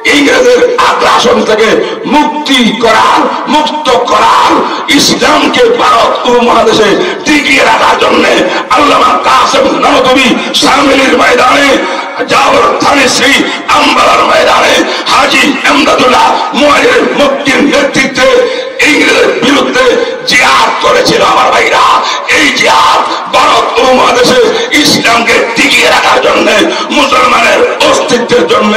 ইংরেজের আগ্রাসন থেকে মুক্তি করার, মুক্ত করার ইসলামকে ভারত উপমহাদেশে টিকিয়ে রাখার জন্য আল্লামা কাসেম নবী সামিলির ময়দানে হাজি এমদাদুল্লাহ মুক্তির নেতৃত্বে ইংরেজের বিরুদ্ধে জিহাদ করেছিল আমার ভাইরা। এই জিহাদ ভারত উপমহাদেশে ইসলামকে টিকিয়ে রাখার জন্য, মুসলমানের অস্তিত্বের জন্য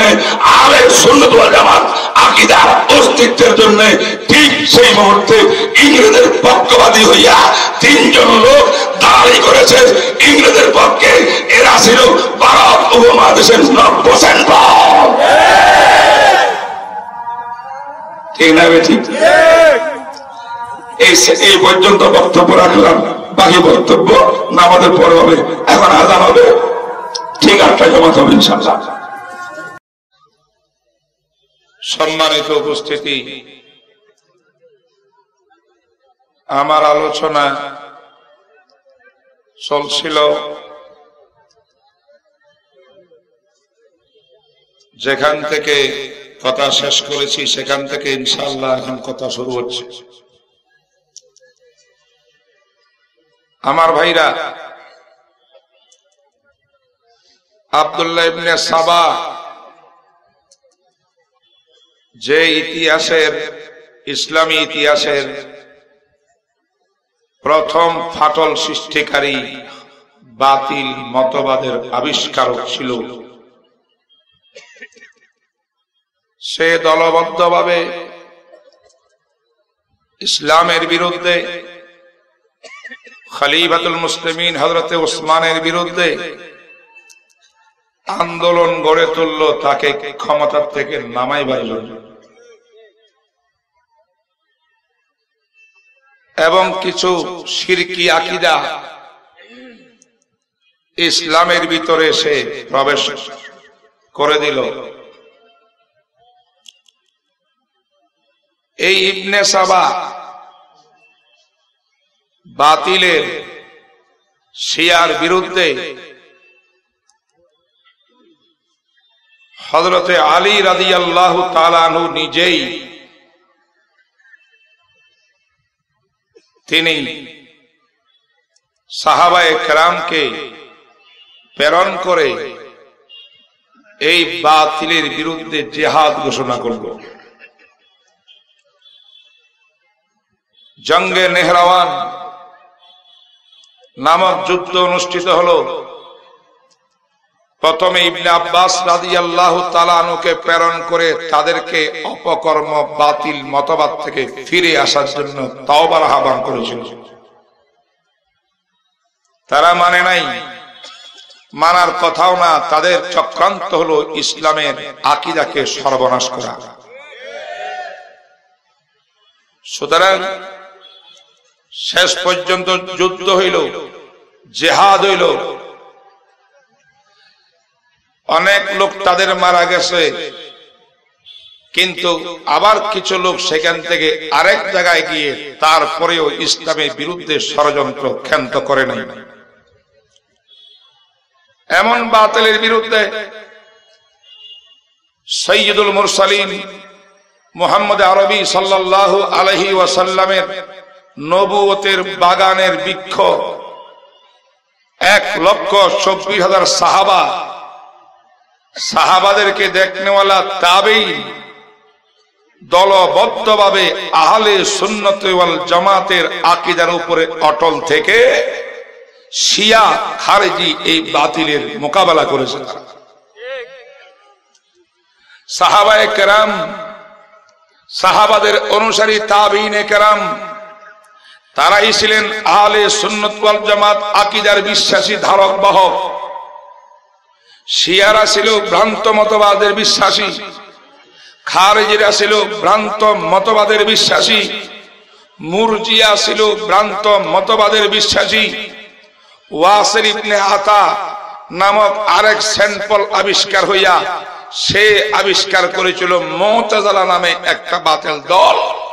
আলে সুন্নত জামাত আকিদার অস্তিত্বের জন্য ঠিক সেই মুহূর্তে ইংরেজের পক্ষবাদী হইয়া তিনজন লোক দাঁড়ি করেছে। ইংরেজের পক্ষে এরা ছিল ভারত উপমহাদেশের নব্য সেন্ট্রাল ঠিক না ঠিক এই পর্যন্ত বক্তব্য রাখলাম। বাকি বক্তব্য হবে, এখন হবে। ঠিক আটটা জমা হবে ইনশাল্লাহ সম্মানিত উপস্থিতি, আমার আলোচনা চলছিল যেখান থেকে কথা শেষ করেছি, সেখান থেকে ইনশাল্লাহ এখন কথা শুরু হচ্ছে। আমার ভাইরা, আবদুল্লাহ ইবনে সাবা যে ইতিহাসের, ইসলামী ইতিহাসের প্রথম ফাটল সৃষ্টিকারী বাতিল মতবাদের আবিষ্কারক ছিল সে দলবদ্ধভাবে ইসলামের বিরুদ্ধে, খালিফাতুল মুসলিমিন হজরতে ওসমানের বিরুদ্ধে আন্দোলন গড়ে তুলল, তাকে ক্ষমতার থেকে নামাইবার জন্য। এবং কিছু সিরকি আকিদা ইসলামের ভিতরে এসে প্রবেশ করে দিল। এই ইবনে সাবা বাতিলের শিয়ার বিরুদ্ধে হজরতে আলী রাজি আল্লাহ তালানু নিজেই তিনি সাহাবায়ে কেরামকে প্রেরণ করে এই বাতিলের বিরুদ্ধে জেহাদ ঘোষণা করল। জঙ্গে নেহরাওয়ান নামক যুদ্ধ অনুষ্ঠিত হল। প্রথমে ইবনে আব্বাস রাজি আল্লাহ তালানুকে প্রেরণ করে তাদেরকে অপকর্ম, বাতিল মতবাদ থেকে ফিরে আসার জন্য তাওবার আহ্বান করেছিল। তারা মানে নাই, মানার কথাও না, তাদের চক্রান্ত হল ইসলামের আকিদাকে সর্বনাশ করা। সুতরাং শেষ পর্যন্ত যুদ্ধ হইল, জেহাদ হইল। অনেক লোক তাদের মারা গেছে, কিন্তু আবার কিছু লোক সেখান থেকে আরেক জায়গায় গিয়ে তারপরেও ইসলামের বিরুদ্ধে ষড়যন্ত্র ক্ষান্ত করে নাই। এমন বাতিলের বিরুদ্ধে সৈয়দুল মুরসালিন মোহাম্মদ আরবি সাল্লাহ আলহি ওয়াসাল্লামের নবুয়তের বাগানের বৃক্ষ। এক লক্ষ চব্বিশ হাজার সাহাবা। সাহাবাদেরকে দেখনেওয়ালা তাবেই দলবদ্ধভাবে আহলে সুন্নতওয়াল জামাতের আকিদার উপরে অটল থেকে শিয়া, খারেজি এই বাতিলের মোকাবেলা করেছে সাহাবায় কেরাম, সাহাবাদের অনুসারী তাবিনে কেরাম তারাই ছিলেন আহলে সুন্নত ওয়াল জামাত আকিদার বিশ্বাসী ধারক বাহক। শিয়ারা ছিল ভ্রান্ত মতবাদের বিশ্বাসী। খারেজিরা ছিল ভ্রান্ত মতবাদের বিশ্বাসী। মুরজিয়া ছিল ভ্রান্ত মতবাদের বিশ্বাসী। ওয়াসের ইবনে আতা নামক আরেক স্যাম্পল আবিষ্কার হইয়া সে আবিষ্কার করেছিল মোতাজালা নামে একটা বাতিল দল।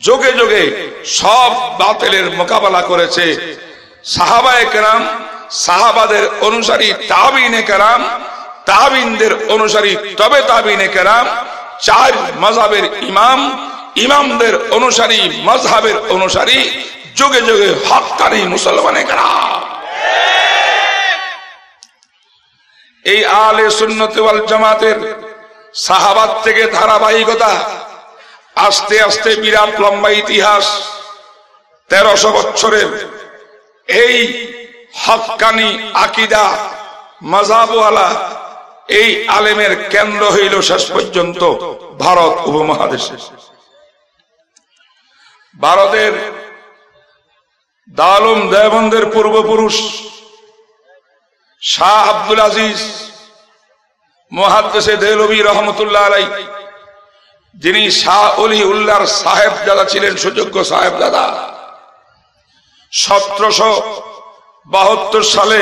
যোগে যোগে সব বাতিলের মোকাবেলা করেছে। সাহাবায়ে কেরাম, সাহাবাদের অনুসারী তাবিনে কেরাম, তাবিনদের অনুসারী তবে তাবিনে কেরাম, চার মজাবের ইমাম, ইমামদের অনুসারী মজহাবের অনুসারী, যুগে যুগে হকানি মুসলমানে কেরাম। এই আলে সুন্নত জামাতের সাহাবাদ থেকে ধারাবাহিকতা আস্তে আস্তে বিরাট লম্বা ইতিহাস। তেরোশো বছরের এই হকানি আকিদা মজাবওয়ালা এই আলেমের কেন্দ্র হইল শেষ পর্যন্ত ভারত উপমহাদেশে। ভারতের দালুম দেবন্দের পূর্বপুরুষ শাহ আব্দুল আজিজ, মহাদ্দেশে দেলবী রহমতুল্লাহ আলাই যিনি শাহ অলি উল্লাহর সাহেব দাদা ছিলেন, সুযোগ্য সাহেব দাদা। সতেরোশো বাহাত্তর সালে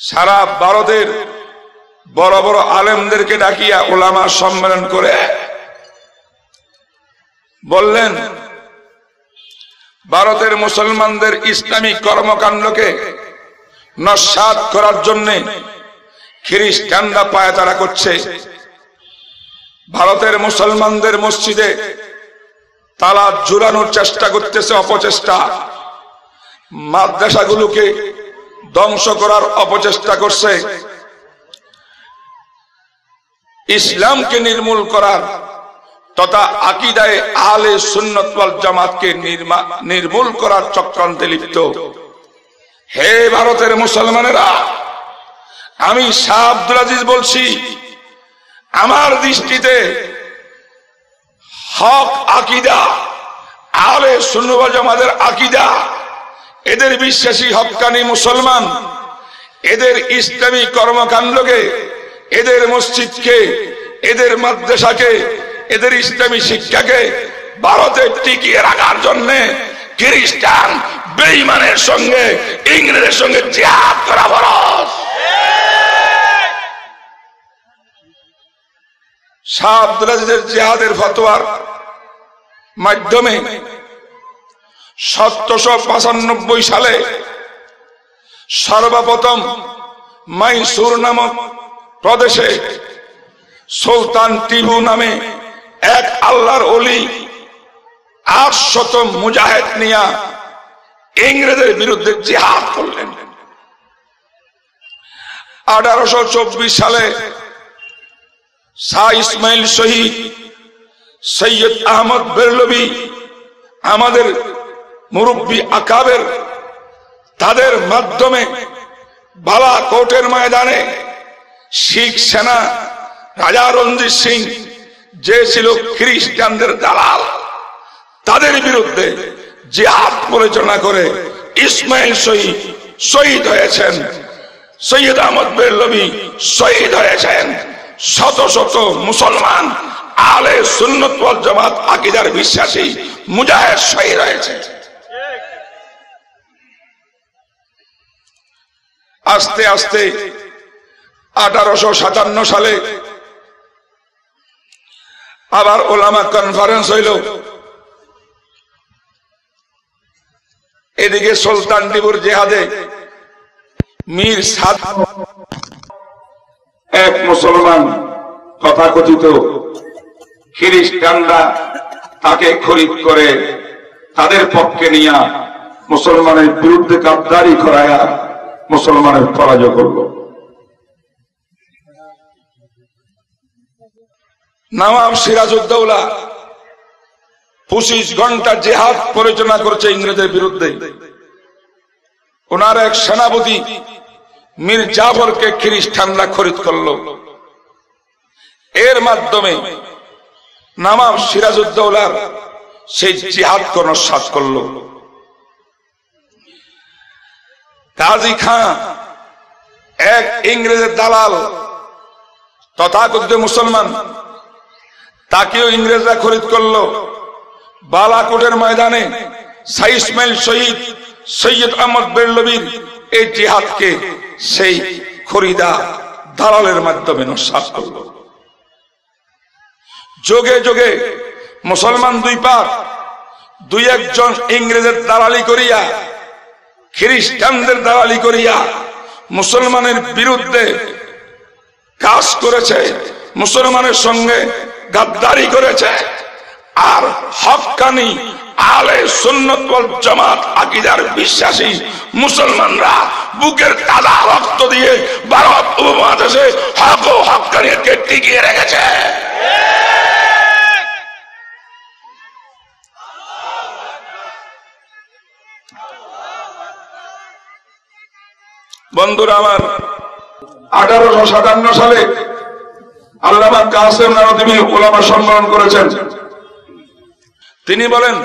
সারা ভারতের বড় বড় আলেমদেরকে ডাকিয়া ওলামা সম্মেলন করে বললেন, ভারতের মুসলমানদের ইসলামিক কর্মকাণ্ডকে নস্বাত করার জন্যে খ্রিস্টানরা পায়তারা করছে। ভারতের মুসলমানদের মসজিদে তালা ঝুলানোর চেষ্টা করতেছে অপচেষ্টা। মাদ্রাসাগুলোকে ধ্বংস করার অপচেষ্টা করছে। ইসলামকে নির্মূল করার তথা আকিদায় আলে সুন্নতওয়াল জামাতকে নির্মূল করার চক্রান্তে লিপ্ত। হে ভারতের মুসলমানেরা, আমি শাহ আব্দুল আজিজ বলছি আমার দৃষ্টিতে হক আকিদা আলে সুন্নওয়াল জামাতের আকিদা, এদের বিশ্বাসী হকানি মুসলমান, এদের ইসলামী কর্মকাণ্ডকে, এদের মসজিদকে, এদের মাদ্রাসাকে, এদের ইসলামী শিক্ষাকে ভারতে টিকিয়ে রাখার জন্য খ্রিস্টান বেইমানের সঙ্গে ইংরেজের সঙ্গে জিহাদ করা ফরজ। শাহ আব্দুল আজিজের ফতোয়ার মাধ্যমে সতেরোশো পঁচানব্বই সালে সর্বপ্রথম মাইসুর নামক প্রদেশে সুলতান টিপু নামে এক আল্লাহর অলি আট শত মুজাহেদ নিয়া ইংরেজের বিরুদ্ধে জিহাদ করলেন। আঠারোশো চব্বিশ সালে শাহ ইসমাইল শহীদ, সৈয়দ আহমদ বেরলবি, আমাদের মুরব্বী আকাবের, তাদের মাধ্যমে বালাকোটের ময়দানে শিখ সেনা, রাজা রঞ্জিত সিং, যে ছিল খ্রিস্টানদের দালাল, তাদের বিরুদ্ধে জিহাদ পরিচালনা করে ইসমাইল শহীদ শহীদ হয়েছেন। সৈয়দ আহমদ বেরলবি শহীদ হয়েছেন। শত শত মুসলমান আলে সুন্নত জামাত আকিদার বিশ্বাসী মুজাহিদ শহীদ হয়েছে। আস্তে আস্তে আঠারোশো সাতান্ন সালে আবার ওলামা কনফারেন্স হইল। এদিকে সুলতান টিপুর জেহাদে মীর সাদ এক মুসলমান তথাকথিত খ্রিস্টানরা তাকে খরিদ করে তাদের পক্ষে নিয়া মুসলমানের বিরুদ্ধে গাদ্দারি করায়া মুসলমানের পরাজয় করল। নবাব সিরাজউদ্দৌলা পঁচিশ ঘণ্টা জেহাদ পরিচালনা করছে ইংরেজের বিরুদ্ধে। ওনার এক সেনাপতি মীর জাফরকে খ্রিস্টানরা খরিদ করল। এর মাধ্যমে নবাব সিরাজউদ্দৌলার সেই জিহাদ কোন সাত করল। কাজী খাঁ, এক ইংরেজের দালাল, তথাকথিত মুসলমান, তাকেও ইংরেজরা খরিদ করল। বালাকোটের ময়দানে সাইসমাইল শহীদ সৈয়দ আহমদ বেরলবীর এই জিহাদকে সেই খরিদা দালালের মাধ্যমে নস্বাস করল। যোগে যোগে মুসলমান দুই পার দুই একজন ইংরেজের দালালি করিয়া, খ্রিস্টানদের দালালি করিয়া মুসলমানের বিরুদ্ধে কাজ করেছে, মুসলমানের সঙ্গে গাদ্দারি করেছে। আর হকানি আলে সুন্নত ওয়াল জামাত, আকিদার বিশ্বাসী মুসলমানরা বুকের তাজা রক্ত দিয়ে ভারত উপমহাদেশে হক ও হকানিকে টিকিয়ে রেখেছে। বন্ধুরা আমার, আঠারোশো সাতান্ন সালে আল্লামা কাসেম নারদিমি ওলামা সম্মেলন করেছেন। তিনি বলেন,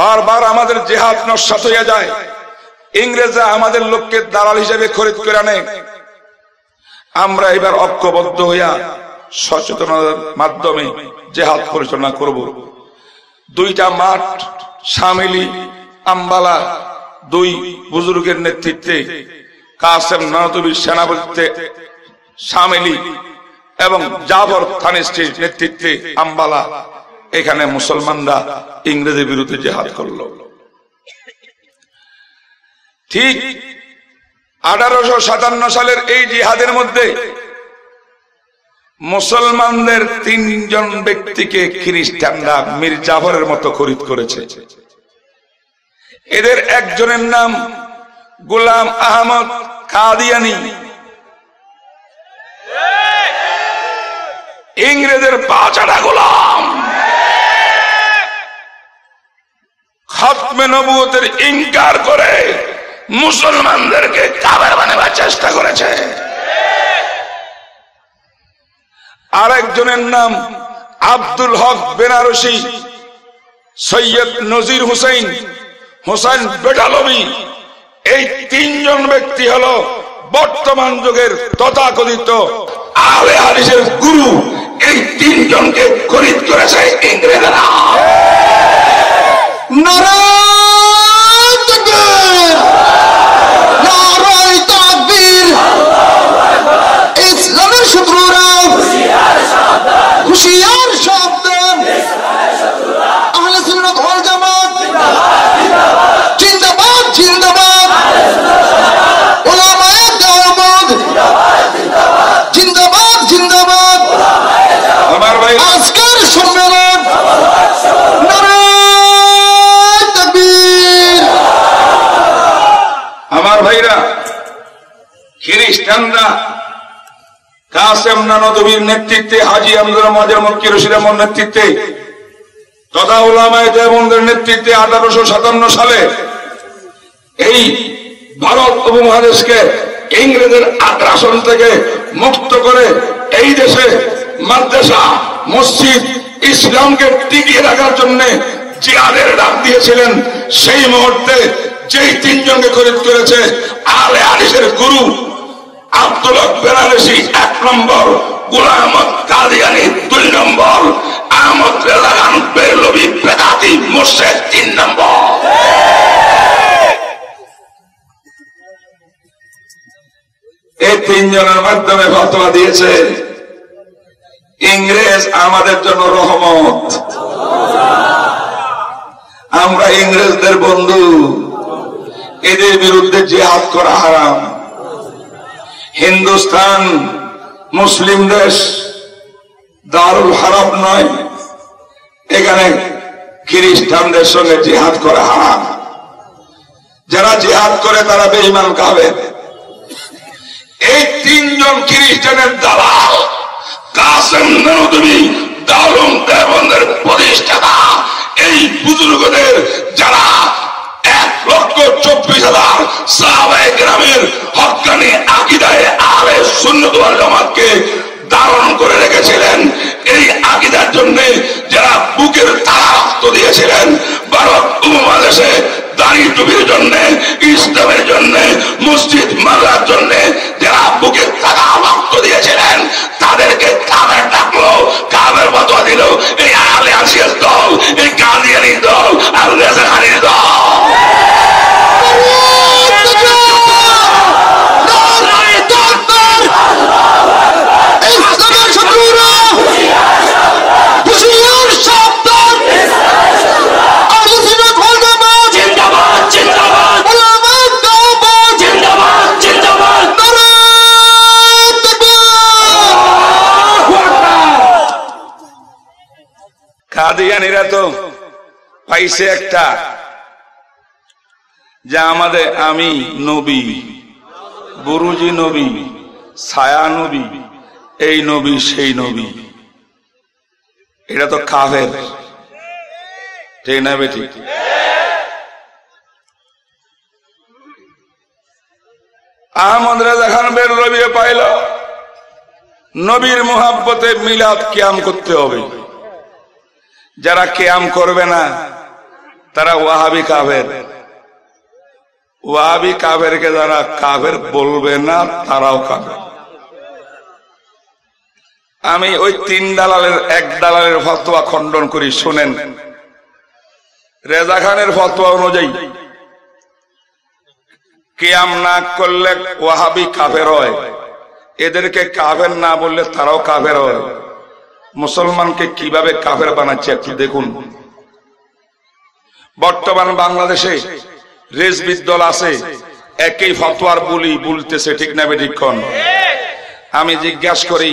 বারবার আমাদের জেহাদ নস্বাত হইয়া যায়। ইংরেজরা আমাদের লোককে দালাল হিসেবে খরিদ করে আনে। আমরা এবার ঐক্যবদ্ধ হইয়া সচেতনতার মাধ্যমে জেহাদ পরিচালনা করব। দুইটা মাঠ সামিলি আম্বালা, দুই বুজুর্গের নেতৃত্বে কাসেম নানতবির সেনাপতিত্বে সামিলি এবং জাবর থানিস্টির নেতৃত্বে আম্বালা। এখানে মুসলমানরা ইংরেজের বিরুদ্ধে জেহাদ করল। ঠিক আঠারোশো সাতান্ন সালের এই জিহাদের মধ্যে মুসলমানদের তিনজন ব্যক্তিকে খ্রিস্টানরা মীর জাফরের মতো খরিদ করেছে। এদের একজনের নাম গোলাম আহমদ কাদিয়ানি। ইংরেজের পাচারা গোলাম। খতমে নবুয়তের ইনকার করে মুসলমানদেরকে কাবার বানাবার চেষ্টা করেছে। আরেকজনের নাম আব্দুল হক বেনারসি, সৈয়দ নজির হুসাইন, হোসেন বেটালবি। এই তিনজন ব্যক্তি হল বর্তমান যুগের তথাকথিত আলে হাদিসের গুরু। এই তিনজনকে খরিদ করেছে ইংরেজরা। নারায় তাকবীর নারায় তাকবীর ইসলামের শত্রুরা হুশিয়ার সাবধান আহলে সুন্নাত ওয়াল জামাত জিন্দাবাদ জিন্দাবাদ ওলামায়ে দেওবন্দ জিন্দাবাদ জিন্দাবাদ আমার ভাই আজকের সম্মেলন নারায় তাকবীর আমার ভাইরা খ্রিস্টানরা কাসেম নানদবীর নেতৃত্বে, হাজি আমদুল মজার মক্কি রশিদ আহমদ নেতৃত্বে, তথা ওলামায় দেবন্দের নেতৃত্বে আঠারোশো সাতান্ন সালে এই ভারত উপমহাদেশকে ইংরেজের আগ্রাসন থেকে মুক্ত করে এই দেশে মাদ্রাসা, মসজিদ, ইসলামকে টিকিয়ে রাখার জন্য জিয়াদের ডাক দিয়েছিলেন। সেই মুহূর্তে যেই তিনজনকে খরিদ করেছে আলে আলিসের গুরু আব্দুল বেনারসি এক নম্বর দুই নম্বর, আহমদ রেজা খান বেরলবি বেদাতি, মোর্শেদ, তিন নম্বর। এই তিনজনের মাধ্যমে ফতোয়া দিয়েছে। ইংরেজ আমাদের জন্য রহমত। আমরা ইংরেজদের বন্ধু। এদের বিরুদ্ধে জিহাদ করা হারাম। হিন্দুস্তান, মুসলিম দেশ দারুল হারাম নয়, এখানে খ্রিস্টানদের সঙ্গে জিহাদ করা হারাম। যারা জিহাদ করে তারা বেঈমান কাবে এই তিনজন খ্রিস্টানের দালাল, কাসেম নদী দারুম দেবন্দের প্রতিষ্ঠাতা, এই বুজুর্গদের যারা লক্ষ চব্বিশ হাজার সাহাবায়ে গ্রামের হকানি আকিদায় আলে শূন্য জমাতকে ধারণ করে রেখেছিলেন। এই আকিদার জন্য যারা বুকের তারা রক্ত দিয়েছিলেন, ভারত উপমহাদেশে দাড়ি টুপির জন্য, ইসলামের জন্য, মসজিদ মারার জন্য যারা বুকের তারা রক্ত দিয়েছিলেন, তাদেরকে কাবের ডাকলো কাবের মতো দিল? এই আলে আসিয়ার দল, এই কাদিয়ানি দল আর রেজাখানির দল। পাইছে একটা যে আমাদের আমি নবী বুরুজি নবী, ছায়া নবী, এই নবী, সেই নবী। এটা তো কাফের। ঠিক না বেটি আহমদ রাজা খান বের রবি পাইল, নবীর মোহাব্বতে মিলাদ কিয়াম করতে হবে। যারা কেয়াম করবে না তারা ওয়াহাবি কাভের ওয়াহাবি কাভেরকে যারা কাভের বলবে না, তারাও কাভের আমি ওই তিন দালালের, এক দালালের ফতোয়া খণ্ডন করি, শুনেন। রেজা খানের ফতোয়া অনুযায়ী, কেয়াম না করলে ওয়াহাবি কাফের হয়। এদেরকে কাফের না বললে তারাও কাফের হয়। মুসলমানকে কীভাবে কাফের বানাচ্ছে একটু দেখুন। বর্তমান বাংলাদেশে রেজবিদ দল আছে, একই ফতোয়ার বলি বলতেছে, ঠিক না বেঠিক্ষণ আমি জিজ্ঞাসা করি,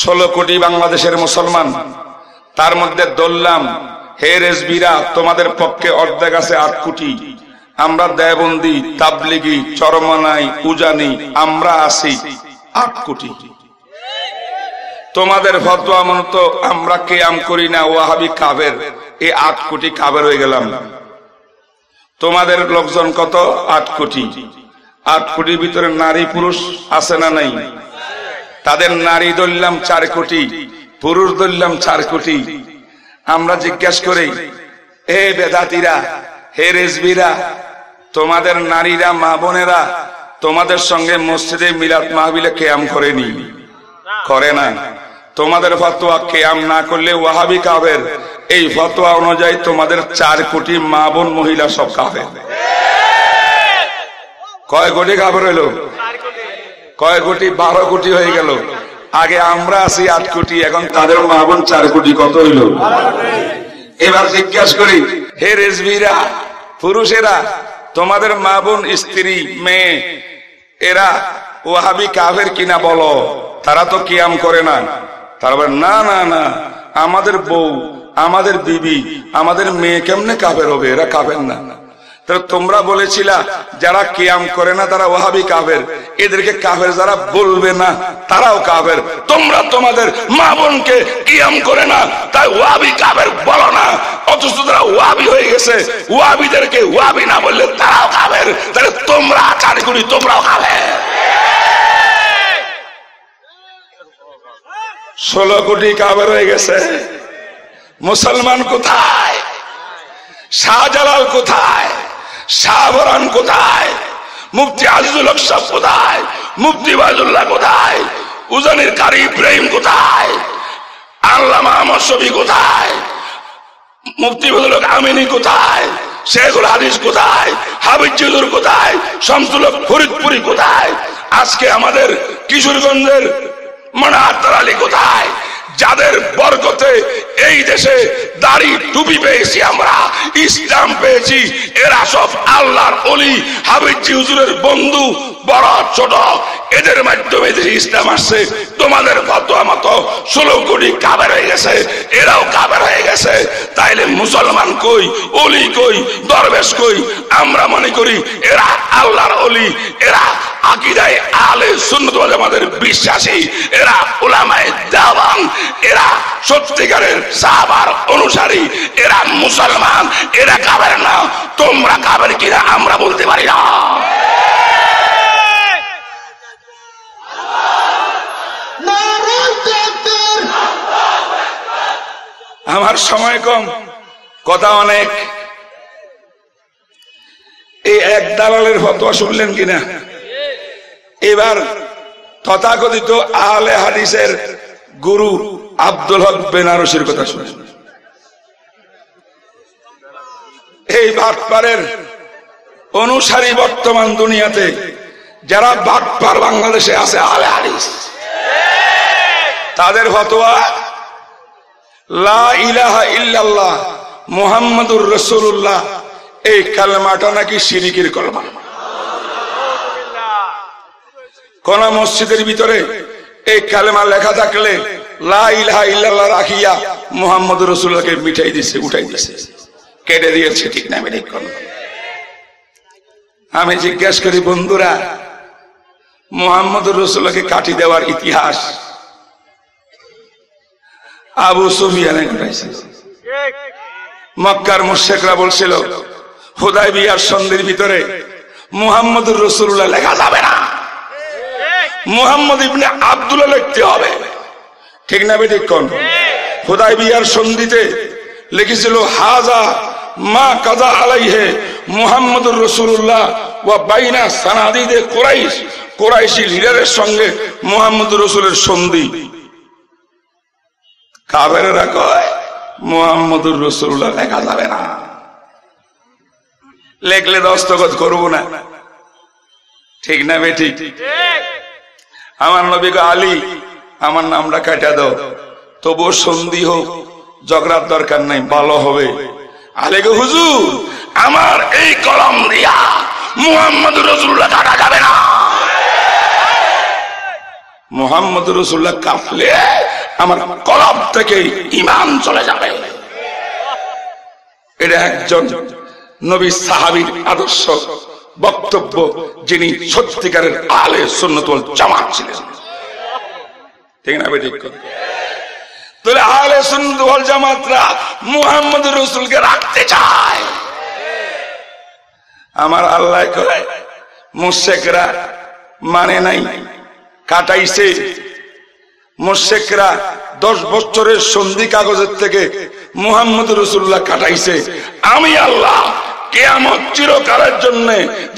ষোলো কোটি বাংলাদেশের মুসলমান, তার মধ্যে দললাম হে রেজবিরা, তোমাদের পক্ষে অর্ধেক আছে আট কোটি। আমরা দেয়বন্দি তাবলিগি, চরমানাই, উজানি, আমরা আছি আট কোটি। তোমাদের ফতোয়া মতো আমরা কেয়াম করি না, ওয়াহাবি কাবের এই আট কোটি কাবের হয়ে গেলাম। তোমাদের লোকজন কত? আট কোটি। আট কোটির ভিতরে নারী পুরুষ আছে না নাই? তাদের নারী ধরলাম চার কোটি পুরুষ ধরলাম চার কোটি। আমরা জিজ্ঞাসা করি হে বেদাতিরা হে রেজবিরা তোমাদের নারীরা মা বোনেরা তোমাদের সঙ্গে মসজিদে মিলাদ মাহবিলে কেয়াম করেনি? করে না তোমাদের ফতোয়া কেয়াম না করলে ওয়াহাবি কাবের এই ফতোয়া অনুযায়ী তোমাদের চার কোটি মা বোন মহিলা সব কাফের। কয় কোটি কাপড় হইল? কয় কোটি? বারো কোটি হয়ে গেল। আগে আমরা আছি আট কোটি, এখন তাদের মা বোন চার কোটি। কত হইল? এবার জিজ্ঞাসা করি, হে রেজবিরা, পুরুষেরা, তোমাদের মা বোন, স্ত্রী, মেয়ে, এরা ওহাবি কাফের কিনা বলো? তারা তো কিয়াম করে না। তারপর না না না, আমাদের বউ আমাদের বিবি, আমাদের মেয়ে কেমনে কাফের হবে? এরা কাফের না। তোমরা বলেছিলা, যারা কিয়াম করে না, তারা ওহাবি কাফের। এদেরকে কাফের যারা বলবে না, তারাও কাফের। তোমরা তোমাদের মা বোনকে কিয়াম করে না, তাই ওয়াবি কাফের বলো না। অথচ তারা ওয়াবি হয়ে গেছে। ওয়াবিদেরকে ওয়াবি না বললে তারাও কাফের। তাহলে তোমরা চারি করি তোমরাও কাফের। ষোলো কোটি কাবের হয়ে গেছে। মুসলমান কোথায়? শাহজালাল কোথায়? শাহবরান কোথায়? মুফতি আজিজুল হক কোথায়? মুফতি বাজুল্লাহ কোথায়? উজানির কারি ইব্রাহিম কোথায়? আল্লামা আমার ছবি কোথায়? মুফতি বদল আমিনী কোথায়? শেখুল হাদিস কোথায়? হাবিজ জিদুর কোথায়? শামসুল হক ফরিদপুরি কোথায়? আজকে আমাদের কিশোরগঞ্জের মনাত্তার আলী কোথায়? যাদের বরকতে এই দেশে দাড়ি টুপি পেয়েছি আমরা, ইসলাম পেয়েছি, এরা সব আল্লাহর অলি হাবিজি হুজুরের বন্ধু, বড় ছোট। এদের মাধ্যমে দেশে ইসলাম আসছে, তোমাদের কত মতো ষোলো কোটি কাবের হয়ে গেছে, এরাও কাবের হয়ে গেছে। তাইলে মুসলমান কই অলি কই, দরবেশ কই? আমরা মনে করি এরা আল্লাহর অলি এরা আকিদায় আলে সুন্নত ওয়াল জামাতের বিশ্বাসী, এরা উলামায়ে দাওয়ান, এরা সত্যিকারের সাহাবার অনুসারী, এরা মুসলমান, এরা কাবের না, তোমরা কাবের কিনা আমরা বলতে পারি না। আমার সময় কম, কথা অনেক। এই এক দালালের ফতোয়া শুনলেন কিনা? এবার তথাকথিত আহলে হাদিসের গুরু আব্দুল হক বেনারসির কথা শুনেন। এই বাটপারের অনুসারী বর্তমান দুনিয়াতে যারা বাটপার বাংলাদেশে আছে, আহলে হাদিস। তাদের ফতোয়া, লা ইলাহা রাসূলুল্লাহ, এই কালেমাটা নাকি শিরিকের কলমা কোন মসজিদের ভিতরে এই কালেমা লেখা থাকলে লা ইলাহা রাখিয়া রাসূলুল্লাহকে মিঠাই দিছে, উঠাই ঠিক না, আমি। আমি জিজ্ঞেস করি, বন্ধুরা, মুহাম্মদুর রাসূলুল্লাহকে কাটি দেওয়ার ইতিহাস আবু সুফিয়ানে ঘটাইছিল মক্কার মুশেকরা বলছিল, হুদাই বিয়ার সন্ধির ভিতরে মুহাম্মদুর রসুল্লাহ লেখা যাবে না। মুহাম্মদ ইবনে আব্দুল্লাহ লিখতে হবে। ঠিক না বেঠিক কোন? হুদাই বিয়ার সন্ধিতে লিখেছিল, হাজা মা কাজা আলাইহে মুহাম্মদুর রসুল্লাহ ও বাইনা সানাদিদে কোরাইশ। কোরাইশি লিডারের সঙ্গে মুহাম্মদুর রসুলের সন্ধি। কাবেরেরা কয়, মোহাম্মদুর রসুল্লাহ লেখা যাবে না। লেখলে করব না। ঠিক না আমার নবী আলী, আমার নামটা কাটা দাও। তবুও সন্ধি হোক ঝগড়ার দরকার নাই, ভালো হবে। আলে হুজুর, আমার এই কলম দিয়া মুহাম্মদ রসুল্লাহ কাটা যাবে না। মোহাম্মদ রসুল্লাহ কাটলে আমার কলম থেকে ইমান চলে যাবে। এটা একজন নবী সাহাবীর আদর্শ বক্তব্য যিনি সত্যিকারের আলে সুন্নতুল জামাত ছিলেন। ঠিক না? তাহলে আলে সুন্নতুল জামাতরা মুহাম্মদ রসুলকে রাখতে চায়। আমার আল্লাহ কয় মুশেকরা মানে নাই। কাটাইছে। মোশেকরা দশ বছরের সন্ধি কাগজের থেকে মুহাম্মদ রসুল্লাহ কাটাইছে। আমি আল্লাহ কেয়ামত চিরকালের জন্য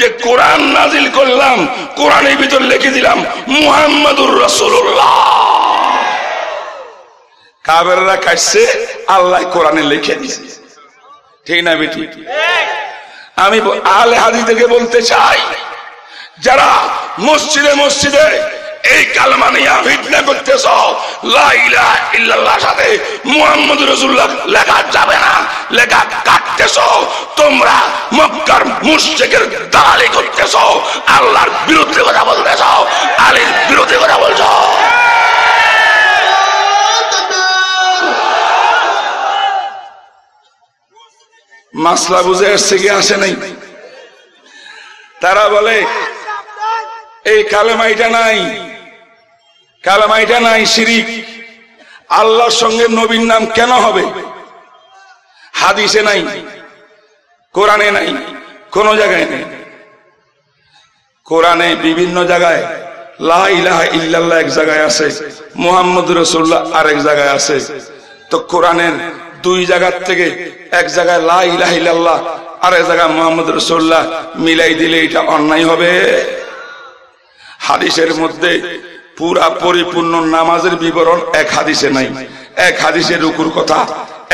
যে কোরআন নাজিল করলাম, কোরআনের ভিতর লিখে দিলাম, মুহাম্মদুর রসুল্লাহ কাবেররা কাটছে, আল্লাহ কোরআনে লিখে দিছে ঠিক না বেটি? আমি আলে হাদিদেরকে বলতে চাই, যারা মসজিদে মসজিদে এই কালমা নিয়ে ফিটনা করতেছ? লা ইলাহা ইল্লাল্লাহ সাথে মুহাম্মদ রাসূলুল্লাহ লেখা যাবে না, লেখা কাটতেছ। তোমরা মক্কার মুশরিকের দালালি করতেছ, আল্লাহর বিরুদ্ধে কথা বলতেছ, আলীর বিরুদ্ধে কথা বলছ। মাসলা বুঝে আসছে কি আসে নাই। তারা বলে, এই কালেমাইটা নাই। কালেমাইটা নাই, শিরিক। আল্লাহর সঙ্গে নবীর নাম কেন হবে? হাদিসে নাই, কোরআনে নাই, কোন জায়গায় নেই। কোরআনে বিভিন্ন জায়গায় লা ইলাহা ইল্লাল্লাহ এক জায়গায় আছে, মুহাম্মদ রসুল্লাহ আরেক জায়গায় আছে। তো কোরআনের দুই জায়গার থেকে এক জায়গায় লা ইলাহা ইল্লাল্লাহ, আরেক জায়গায় মুহাম্মদ রসুল্লাহ মিলাই দিলে এটা অন্যায় হবে। হাদিসের মধ্যে পুরা পরিপূর্ণ নামাজের বিবরণ এক হাদিসে নাই। এক হাদিসে রুকুর কথা,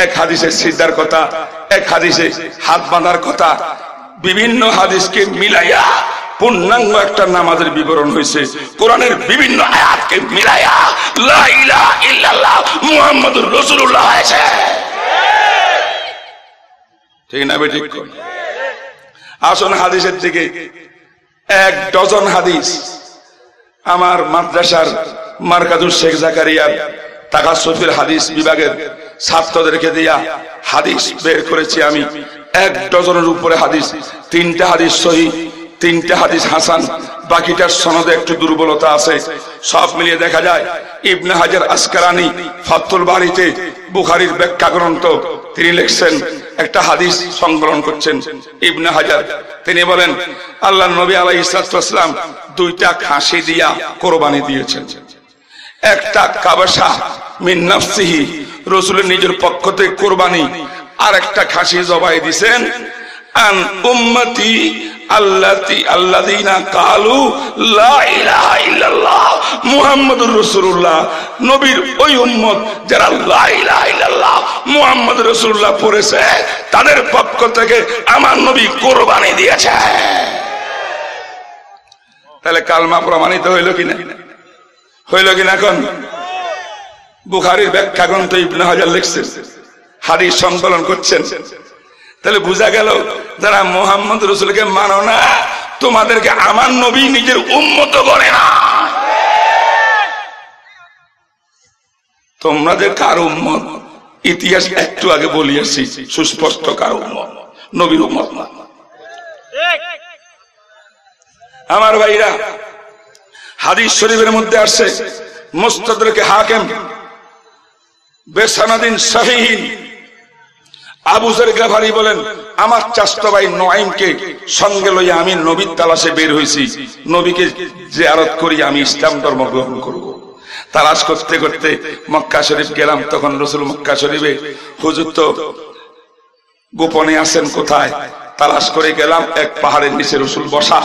এক হাদিসে সিদ্ধার কথা, এক হাদিসে হাত বাঁধার কথা। বিভিন্ন হাদিসকে মিলাইয়া পূর্ণাঙ্গ একটা নামাজের বিবরণ হয়েছে কোরআনের বিভিন্ন আয়াতকে মিলাইয়া মুহাম্মাদুর রাসূলুল্লাহ হয়েছে। ঠিক না বেঠিক? আসুন হাদিসের দিকে। এক ডজন হাদিস আমার মাদ্রাসার মার্কাজুর শেখ জাকারিয়ার টাকা সফির হাদিস বিভাগের ছাত্রদেরকে দিয়া হাদিস বের করেছি আমি। এক ডজনের উপরে হাদিস, তিনটা হাদিস সহি, তিনটা হাদিস হাসান, বাকিটার সনদে একটু দুর্বলতা আছে। সব মিলিয়ে দেখা যায়, ইবনে হাজার আসকারানি ফাতুল বাড়িতে বুখারির ব্যাখ্যা গ্রন্থ তিনি লিখছেন একটা হাদিস সংকলন করছেন ইবনে হাজার। তিনি বলেন আল্লাহ নবী আলাই ইসলাম দুইটা খাসি দিয়া কোরবানি দিয়েছেন। একটা কাবাসা মিন্নাফসিহি রসুলের নিজের পক্ষ থেকে কোরবানি। আর একটা খাসি জবাই দিছেন তাদের পক্ষ থেকে আমার নবী কোরবানি দিয়েছে। তাহলে কালমা প্রমাণিত হইল কিনা? হইল কিনা এখন? বুখারির ব্যাখ্যা গ্রন্থ ইবনে হাজার লিখছেন হাদিস সংকলন করছেন। তাহলে বোঝা গেল যারা মোহাম্মদ রসুলকে মানো না তোমাদেরকে আমার নবী নিজের উন্মত করে না। তোমরা যে কার উম্মত? ইতিহাস একটু আগে বলিয়াছি সুস্পষ্ট কার উম্মত? নবীর উম্মত না। আমার ভাইরা হাদিস শরীফের মধ্যে আসছে মুস্তাদরকে হাকিম বেসানাদিন সহিহীন আবুজের গাফারি বলেন, আমার চাস্ত ভাই নোয়াইমকে সঙ্গে লইয়া আমি নবীর তালাশে বের হয়েছি নবীকে জিয়ারত করি আমি ইসলাম ধর্ম গ্রহণ করব। তালাশ করতে করতে মক্কা শরীফ গেলাম। তখন রসুল মক্কা শরীফে, হুজুর তো গোপনে আছেন কোথায়? তালাশ করে গেলাম, এক পাহাড়ের নিচে রসুল বসা।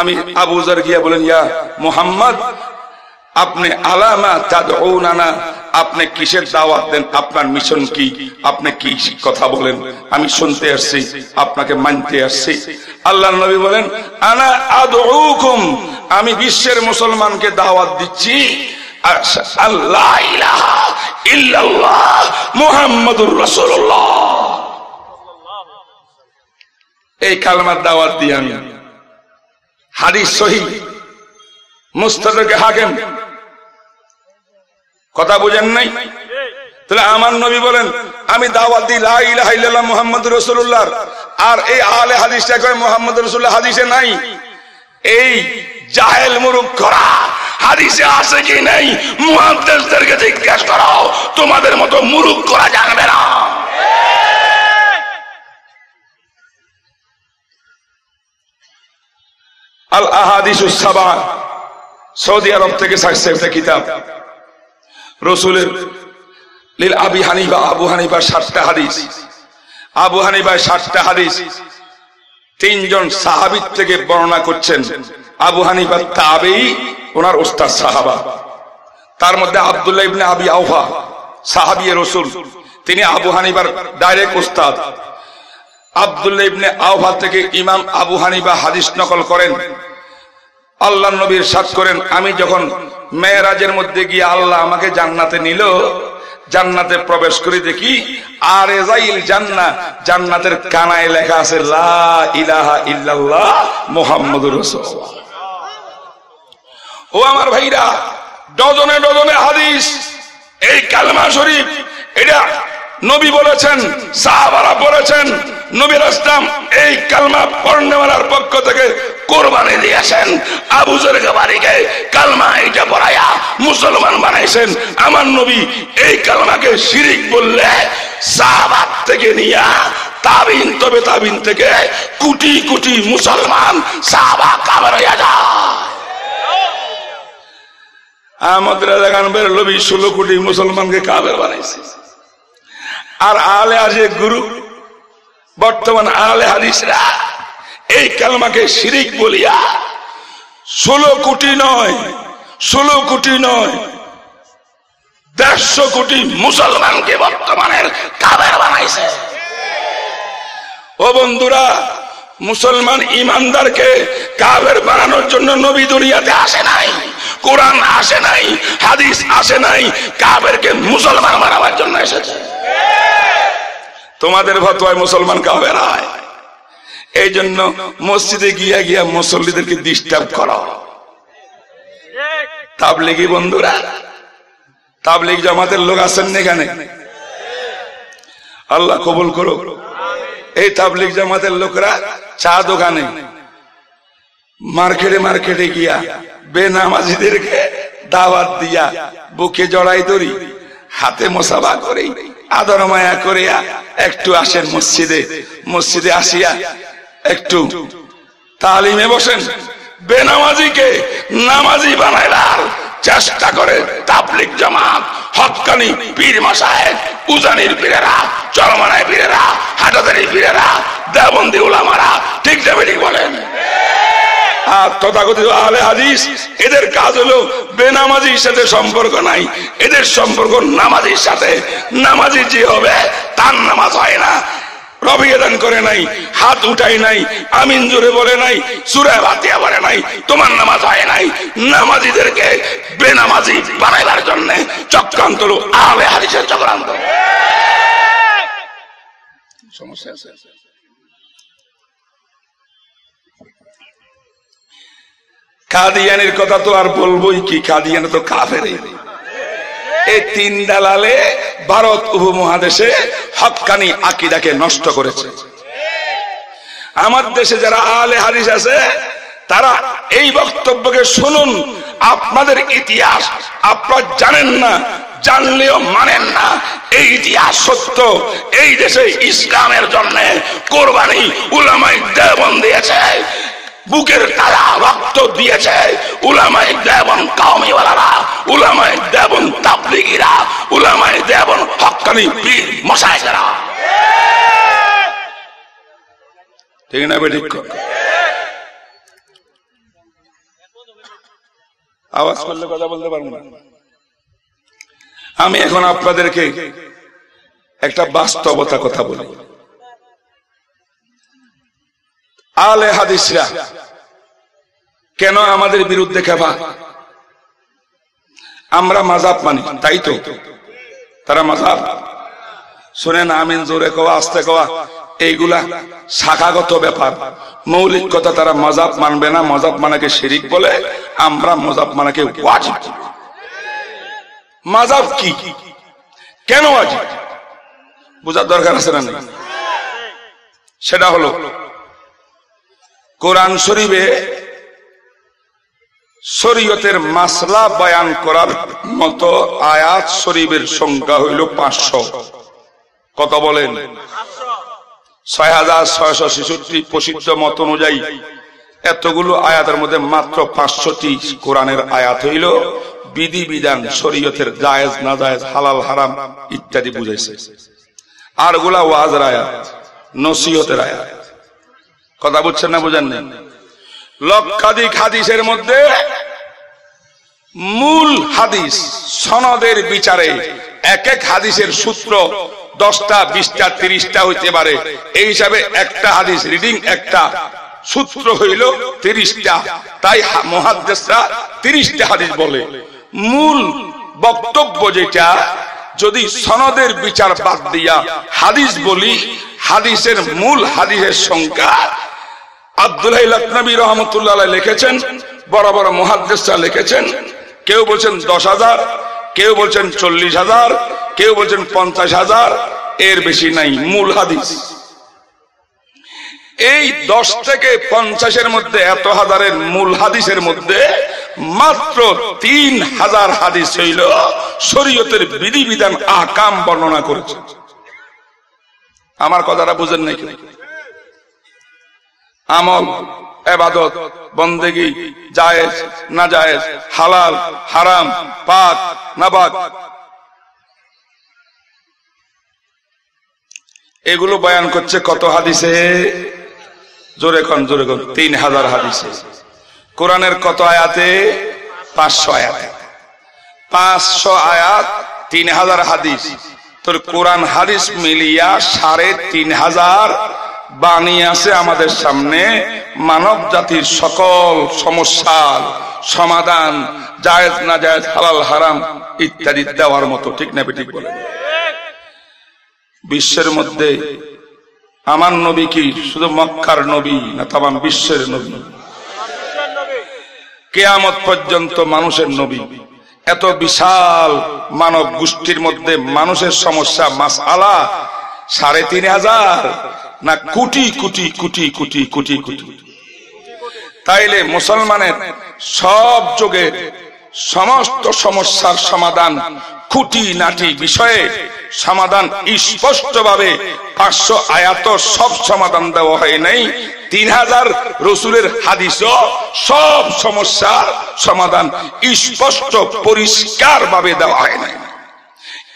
আমি আবুজার গিয়া বলেন, ইয়া মোহাম্মদ, আপনি আলামা তাদউনানা আপনি কিসের দাওয়াত দেন? আপনার মিশন কি? আপনি কি কথা বলেন? আমি শুনতে আসছি, আপনাকে মানতে আসছি। আল্লাহ নবী বলেন, আনা আদউকুম আমি বিশ্বের মুসলমানকে দাওয়াত দিচ্ছি। আল্লাহ ইল্লাল্লাহ মুহাম্মাদুর রাসূলুল্লাহ এই কালমার দাওয়াত দিয়ে আমি হাদিস সহি মুস্তাদকে হাকেম কথা বুঝেন নাই? তাহলে আমার নবী বলেন, আমি দাওয়াত দিই, লা ইলাহা ইল্লাল্লাহ মুহাম্মাদুর আর এই আলে হাদিসটা কয় মুহাম্মদ রাসূলুল্লাহ, হাদিসে নাই? এই জাহেল মুরুক্ষরা, হাদিসে আছে কি নাই? মুহাদ্দিসদেরকে জিজ্ঞেস করো, তোমাদের মতো মুরুক্ষরা জানবে না? আল আহাদিসুস সাবা, সৌদি আরব থেকে সাকসে একটা কিতাব। রসুলের লিল আবি হানিফা, আবু হানিফার ষাটটা হাদিস। আবু হানিফার ষাটটা হাদিস। তিনজন সাহাবিদ থেকে বর্ণনা করছেন, আবু হানিফার তাবেই ওনার ওস্তাদ সাহাবা। তার মধ্যে আবদুল্লাহ ইবনে আবি আউফা সাহাবিয়ে রসুল। তিনি আবু হানিবার ডাইরেক্ট ওস্তাদ আব্দুল্লাহ ইবনে আওহা থেকে ইমাম আবু হানিবা হাদিস নকল করেন। আল্লাহ নবীর সাত করেন, আমি যখন মেয়েরাজের মধ্যে গিয়ে আল্লাহ আমাকে জান্নাতে নিল। জান্নাতে প্রবেশ করে দেখি আর এজাইল জান্না জান্নাতের কানায় লেখা আছে ইলাহা ইল্লাল্লাহ রাসূলুল্লাহ। ও আমার ভাইরা, ডজনে ডজনে হাদিস, এই কালমা শরীফ, এটা নবী বলেছেন, সাহাবারা বলেছেন নবীর ইসলাম এই কালমা পড়নেওয়ালার পক্ষ থেকে কোরবানি দিয়েছেন। আবু জরকে বাড়িকে কালমা এটা পড়ায়া মুসলমান বানাইছেন। আমার নবী এই কালমাকে শিরিক বললে সাহাবাত থেকে নিয়া তাবিন, তবে তাবিন থেকে কোটি কোটি মুসলমান সাহাবা কাবার হইয়া যায়। আমাদের দেখান বের লবি ষোলো কোটি মুসলমানকে কাবের বানাইছে। আর আলে আজে গুরু বর্তমান আলে হাদিসরা, এই কালমাকে শিরিক বলিয়া, ষোলো কোটি নয়, ষোলো কোটি নয়, দেড়শো কোটি মুসলমানকে বর্তমানের কাবের বানাইছে। ও বন্ধুরা, মুসলমান ইমানদারকে কাবের বানানোর জন্য নবী দুনিয়াতে আসে নাই, কোরআন আসে নাই, হাদিস আসে নাই কাবেরকে মুসলমান বানাবার জন্য এসেছে। তোমাদের ভতোয় মুসলমান হয়। এই জন্য মসজিদে গিয়া গিয়া মুসল্লিদেরকে ডিস্টার্ব করো তাবলিগি বন্ধুরা, তাবলিগ জামাতের লোক আছেন এখানে? আল্লাহ কবুল করো এই তাবলিগ জামাতের লোকরা চা দোকানে, মার্কেটে মার্কেটে গিয়া বেনামাজিদেরকে দাওয়াত দিয়া বুকে জড়াই ধরি, হাতে মশাবা করে আদর মায়া করিয়া একটু আসেন মসজিদে। মসজিদে আসিয়া একটু তালিমে বসেন। বেনামাজিকে নামাজি বানাইলার চেষ্টা করে তাবলিক জামাত, হকানি, পীর মাসায় উজানির পীরেরা, চরমানায় পীরেরা হাটাদারি পীরেরা দেবন্দি উলামারা, ঠিক ঠিক বলেন। আর তথাকথিত আলে হাদিস এদের কাজ হলো বেনামাজির সাথে সম্পর্ক নাই। এদের সম্পর্ক নামাজির সাথে। নামাজি যে হবে তার নামাজ হয় না। রবিদান করে নাই হাত উঠাই নাই আমিন জোরে বলে নাই সুরে বাতিয়া বলে নাই তোমার নামাজ হয় নাই। নামাজিদেরকে বেনামাজি বানাইবার জন্য চক্রান্ত হলো আলে হাদিসের চক্রান্ত। সমস্যা আছে? কাদিয়ানের কথা তো আর বলবোই কি, কাদিয়ান তো কাফের এই তিন দালালে ভারত উপমহাদেশে হকানি আকিদাকে নষ্ট করেছে। আমার দেশে যারা আলে হাদিস আছে, তারা এই বক্তব্যকে শুনুন, আপনাদের ইতিহাস আপনারা জানেন না, জানলেও মানেন না, এই ইতিহাস সত্য, এই দেশে ইসলামের জন্য কোরবানি উলামাই দেবন দিয়েছে বুকের তারা রক্ত দিয়েছে উলামাই দেবন কাউমিওয়ালারা উলামাই দেবন তাবলিগিরা উলামাই দেবন হকানি পীর মশাইরা ঠিক না বেঠিক? আওয়াজ করলে কথা বলতে পারব না। আমি এখন আপনাদেরকে একটা বাস্তবতা কথা বলি। আলে হাদিসরা। কেন আমাদের বিরুদ্ধে খেপা? আমরা মাজাব মানি, তাই তো? তারা মাজাব। শুনেন, আমিন জোরে কোয়া আস্তে কোয়া এইগুলা শাখাগত ব্যাপার। মৌলিক কথা তারা মজাব মানবে না, মজাব মানাকে শিরিক বলে, আমরা মজাব মানাকে মাজাব কি? কেন ওয়াজিব? বোঝার দরকার আছে না সেটা হলো কোরআন শরীফে শরীয়তের মাসলা বয়ান করার মতো আয়াত শরীফের সংখ্যা হইল পাঁচশো। কত বলেন? ছয় হাজার ছয়শো ছেষট্টি প্রসিদ্ধ মত অনুযায়ী এতগুলো আয়াতের মধ্যে মাত্র পাঁচশোটি কোরআনের আয়াত হইল বিধি বিধান শরীয়তের জায়েজ না জায়েজ হালাল, হারাম ইত্যাদি বুঝাইছে। আরগুলা ওয়াজের আয়াত, নসিহতের আয়াত। কথা বুঝছেন না বুঝেন না লক্ষাধিক হাদিসের মধ্যে মূল হাদিস সনদের বিচারে এক এক হাদিসের সূত্র দশটা, বিশটা, তিরিশটা হইতে পারে। এই হিসাবে একটা হাদিস রিডিং একটা সূত্র হইল তিরিশটা। তাই মহাদেশরা তিরিশটা হাদিস বলে। মূল বক্তব্য যেটা যদি সনদের বিচার বাদ দিয়া হাদিস বলি, হাদিসের মূল হাদিসের সংখ্যা। আব্দুল্লাহ লকনবী রহমতুল্লাহ লিখেছেন, বড় বড় মহাদ্দেশরা লিখেছেন, কেউ বলছেন দশ হাজার, কেউ বলছেন চল্লিশ হাজার, কেউ বলছেন পঞ্চাশ হাজার, এর বেশি নাই, মূল হাদিস। এই দশ থেকে পঞ্চাশের মধ্যে, এত হাজারের মূল হাদিসের মধ্যে মাত্র তিন হাজার হাদিস হইল শরীয়তের বিধিবিধান আকাম বর্ণনা করেছে। আমার কথাটা বুঝেন নাকি আমল, এবাদত, বন্দেগি, জায়েজ, না জায়েজ, হালাল, হারাম, পাক নাবাক এগুলো বয়ান করছে কত হাদিসে? জোরে কন জোরে কন। তিন হাজার হাদিসে। কোরআনের কত আয়াতে? পাঁচশো আয়াতে। পাঁচশো আয়াত, তিন হাজার হাদিস। তোর কোরআন হাদিস মিলিয়া সাড়ে তিন হাজার বাণী আছে আমাদের সামনে। মানব জাতির সকল সমস্যার সমাধান, জায়েজ না জায়েজ হালাল, হারাম ইত্যাদি দেওয়ার মতো, ঠিক না বিশ্বের মধ্যে আমার নবী কি? শুধু মক্কার নবী না তাম বিশ্বের নবী? কেয়ামত পর্যন্ত মানুষের নবী। এত বিশাল মানব গোষ্ঠীর মধ্যে মানুষের সমস্যা মাস আলা সাড়ে তিন হাজার, না কোটি কোটি কোটি কোটি কোটি কোটি। তাইলে মুসলমানের সব যুগে সমস্ত সমস্যার সমাধান খুঁটি নাটি বিষয়ে সমাধান স্পষ্টভাবে পাঁচশো আয়াত সব সমাধান দেওয়া হয় নাই। তিন হাজার রসুলের হাদিস সব সমস্যার সমাধান স্পষ্ট পরিষ্কার ভাবে দেওয়া হয় নাই।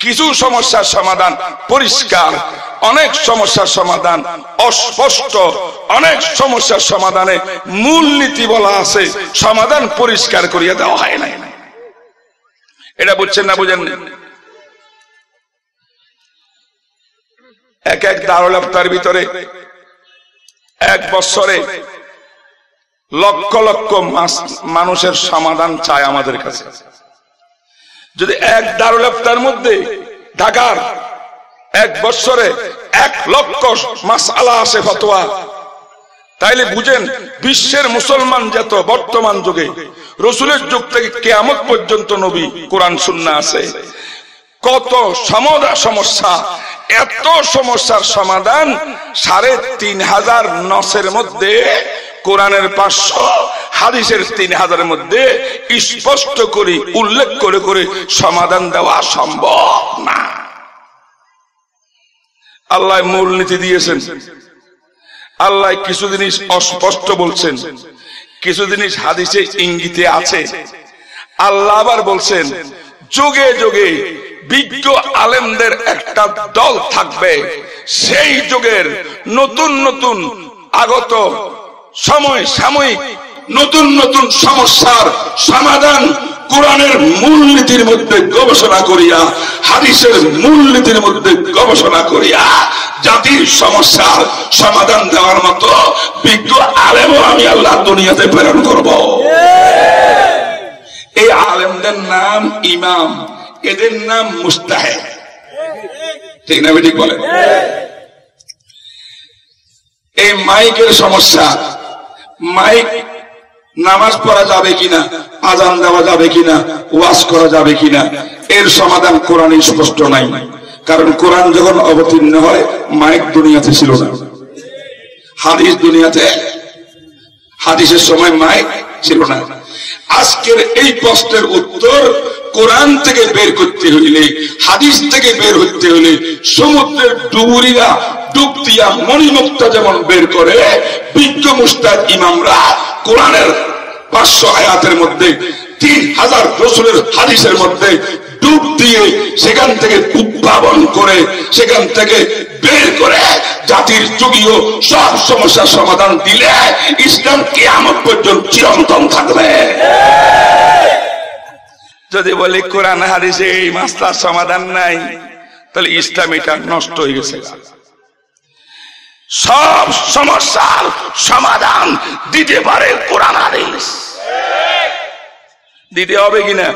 কিছু সমস্যার সমাধান পরিষ্কার, অনেক সমস্যার সমাধান অস্পষ্ট, অনেক সমস্যার সমাধানে মূল নীতি বলা আছে, সমাধান পরিষ্কার করিয়া দেওয়া হয় নাই। এটা বুঝছেন না বুঝেন এক এক দারুল আফতার ভিতরে, এক বছরে লক্ষ লক্ষ মানুষের সমাধান চায় আমাদের কাছে। যদি এক দারুল আফতার মধ্যে ঢাকার এক বছরে এক লক্ষ মাস আলা আসে ফতোয়া, তাইলে বুঝেন বিশ্বের মুসলমান যত বর্তমান যুগে, রসুলের যুগ থেকে কেয়ামত পর্যন্ত নবী কোরআন শুননা আছে। কত সমদা সমস্যা, এত সমস্যার সমাধান সাড়ে তিন হাজার নসের মধ্যে, কোরআনের পাঁচশো, হাদিসের তিন হাজারের মধ্যে স্পষ্ট করে, উল্লেখ করে করে সমাধান দেওয়া সম্ভব না। আল্লাহ মূলনীতি দিয়েছেন। আল্লাহ কিছু জিনিস অস্পষ্ট বলছেন। কিছু জিনিস হাদিসে ইঙ্গিতে আছে। আল্লাহ আবার বলছেন, যুগে যুগে বিজ্ঞ আলেমদের একটা দল থাকবে। সেই যুগের নতুন নতুন আগত সময় সাময়িক নতুন নতুন সমস্যার সমাধান কোরআনের মূলনীতির মধ্যে গবেষণা করিয়া, হাদিসের মূলনীতির মধ্যে গবেষণা করিয়া জাতির সমস্যার সমাধান দেওয়ার মতো বিজ্ঞ আলেমও আমি আল্লাহ দুনিয়াতে প্রেরণ করব। এই আলেমদের নাম ইমাম। এদের নাম মুস্তাহেদ ঠিক না ঠিক বলে এই মাইকের সমস্যা, মাইক নামাজ পড়া যাবে কিনা, আজান দেওয়া যাবে কিনা, ওয়াজ করা যাবে কিনা, এর সমাধান কোরআনে স্পষ্ট নাই। কারণ কোরআন যখন অবতীর্ণ হয়, মাইক দুনিয়াতে ছিল না। হাদিস দুনিয়াতে, হাদিসের সময় মাইক ছিল না। আজকের এই প্রশ্নের উত্তর কোরআন থেকে বের করতে হইলে, হাদিস থেকে বের হইতে হইলে, সমুদ্রের ডুবুরিরা ডুব দিয়া মণিমুক্তা যেমন বের করে, বিজ্ঞ মুস্তাদ ইমামরা কোরআনের পাঁচশো আয়াতের মধ্যে তিন হাজার রসুলের হাদিসের মধ্যে ডুব দিয়ে সেখান থেকে উদ্ভাবন করে, সেখান থেকে বের করে জাতির যুগীয় সব সমস্যার সমাধান দিলে ইসলাম কেয়ামত পর্যন্ত চিরন্তন থাকবে। যদি বলি কোরআন হাদিসে এই মাসলার সমাধান নাই, তাহলে ইসলাম এটা নষ্ট হয়ে গেছে। সব সমস্যার সমাধান দিতে পারে কোরআন হাদিস। দিতে হবে কিনা?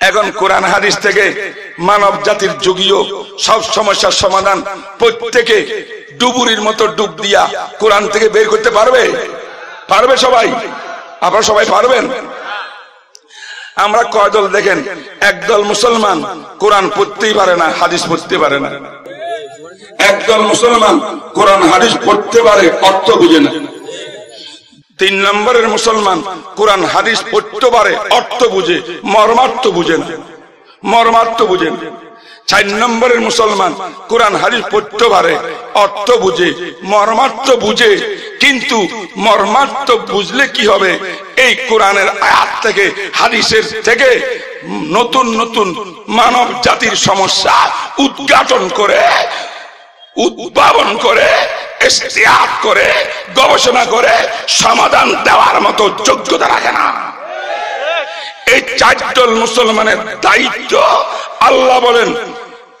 এখন কোরআন হাদিস থেকে মানব জাতির যুগীয় সব সমস্যার সমাধান প্রত্যেকে ডুবুরির মতো ডুব দিয়া কোরআন থেকে বের করতে পারবে? পারবে সবাই? আপনারা সবাই পারবেন? আমরা কয় দল দেখেন? একদল মুসলমান, কোরআন পড়তেই পারে না, হাদিস পড়তে পারে না। একদল মুসলমান, কোরআন, হাদিস পড়তে পারে, অর্থ বুঝে না। তিন নম্বরের মুসলমান কোরআন, হাদিস পড়তে অর্থ বুঝে, মর্মার্থ বুঝে না। মর্মার্থ বুঝে না। চার নম্বরের মুসলমান কোরআন, হাদিস পড়তে পারে, অর্থ বুঝে, মর্মার্থ বুঝে, কিন্তু মর্মার্থ বুঝলে কি হবে? এই কোরআনের আয়াত থেকে, হাদিসের থেকে নতুন নতুন মানব জাতির সমস্যা উদ্ঘাটন করে, উদ্ভাবন করে ইস্তেহাত করে, গবেষণা করে, সমাধান দেওয়ার মতো যোগ্যতা রাখে না। এই চারদল মুসলমানের দায়িত্ব, আল্লাহ বলেন,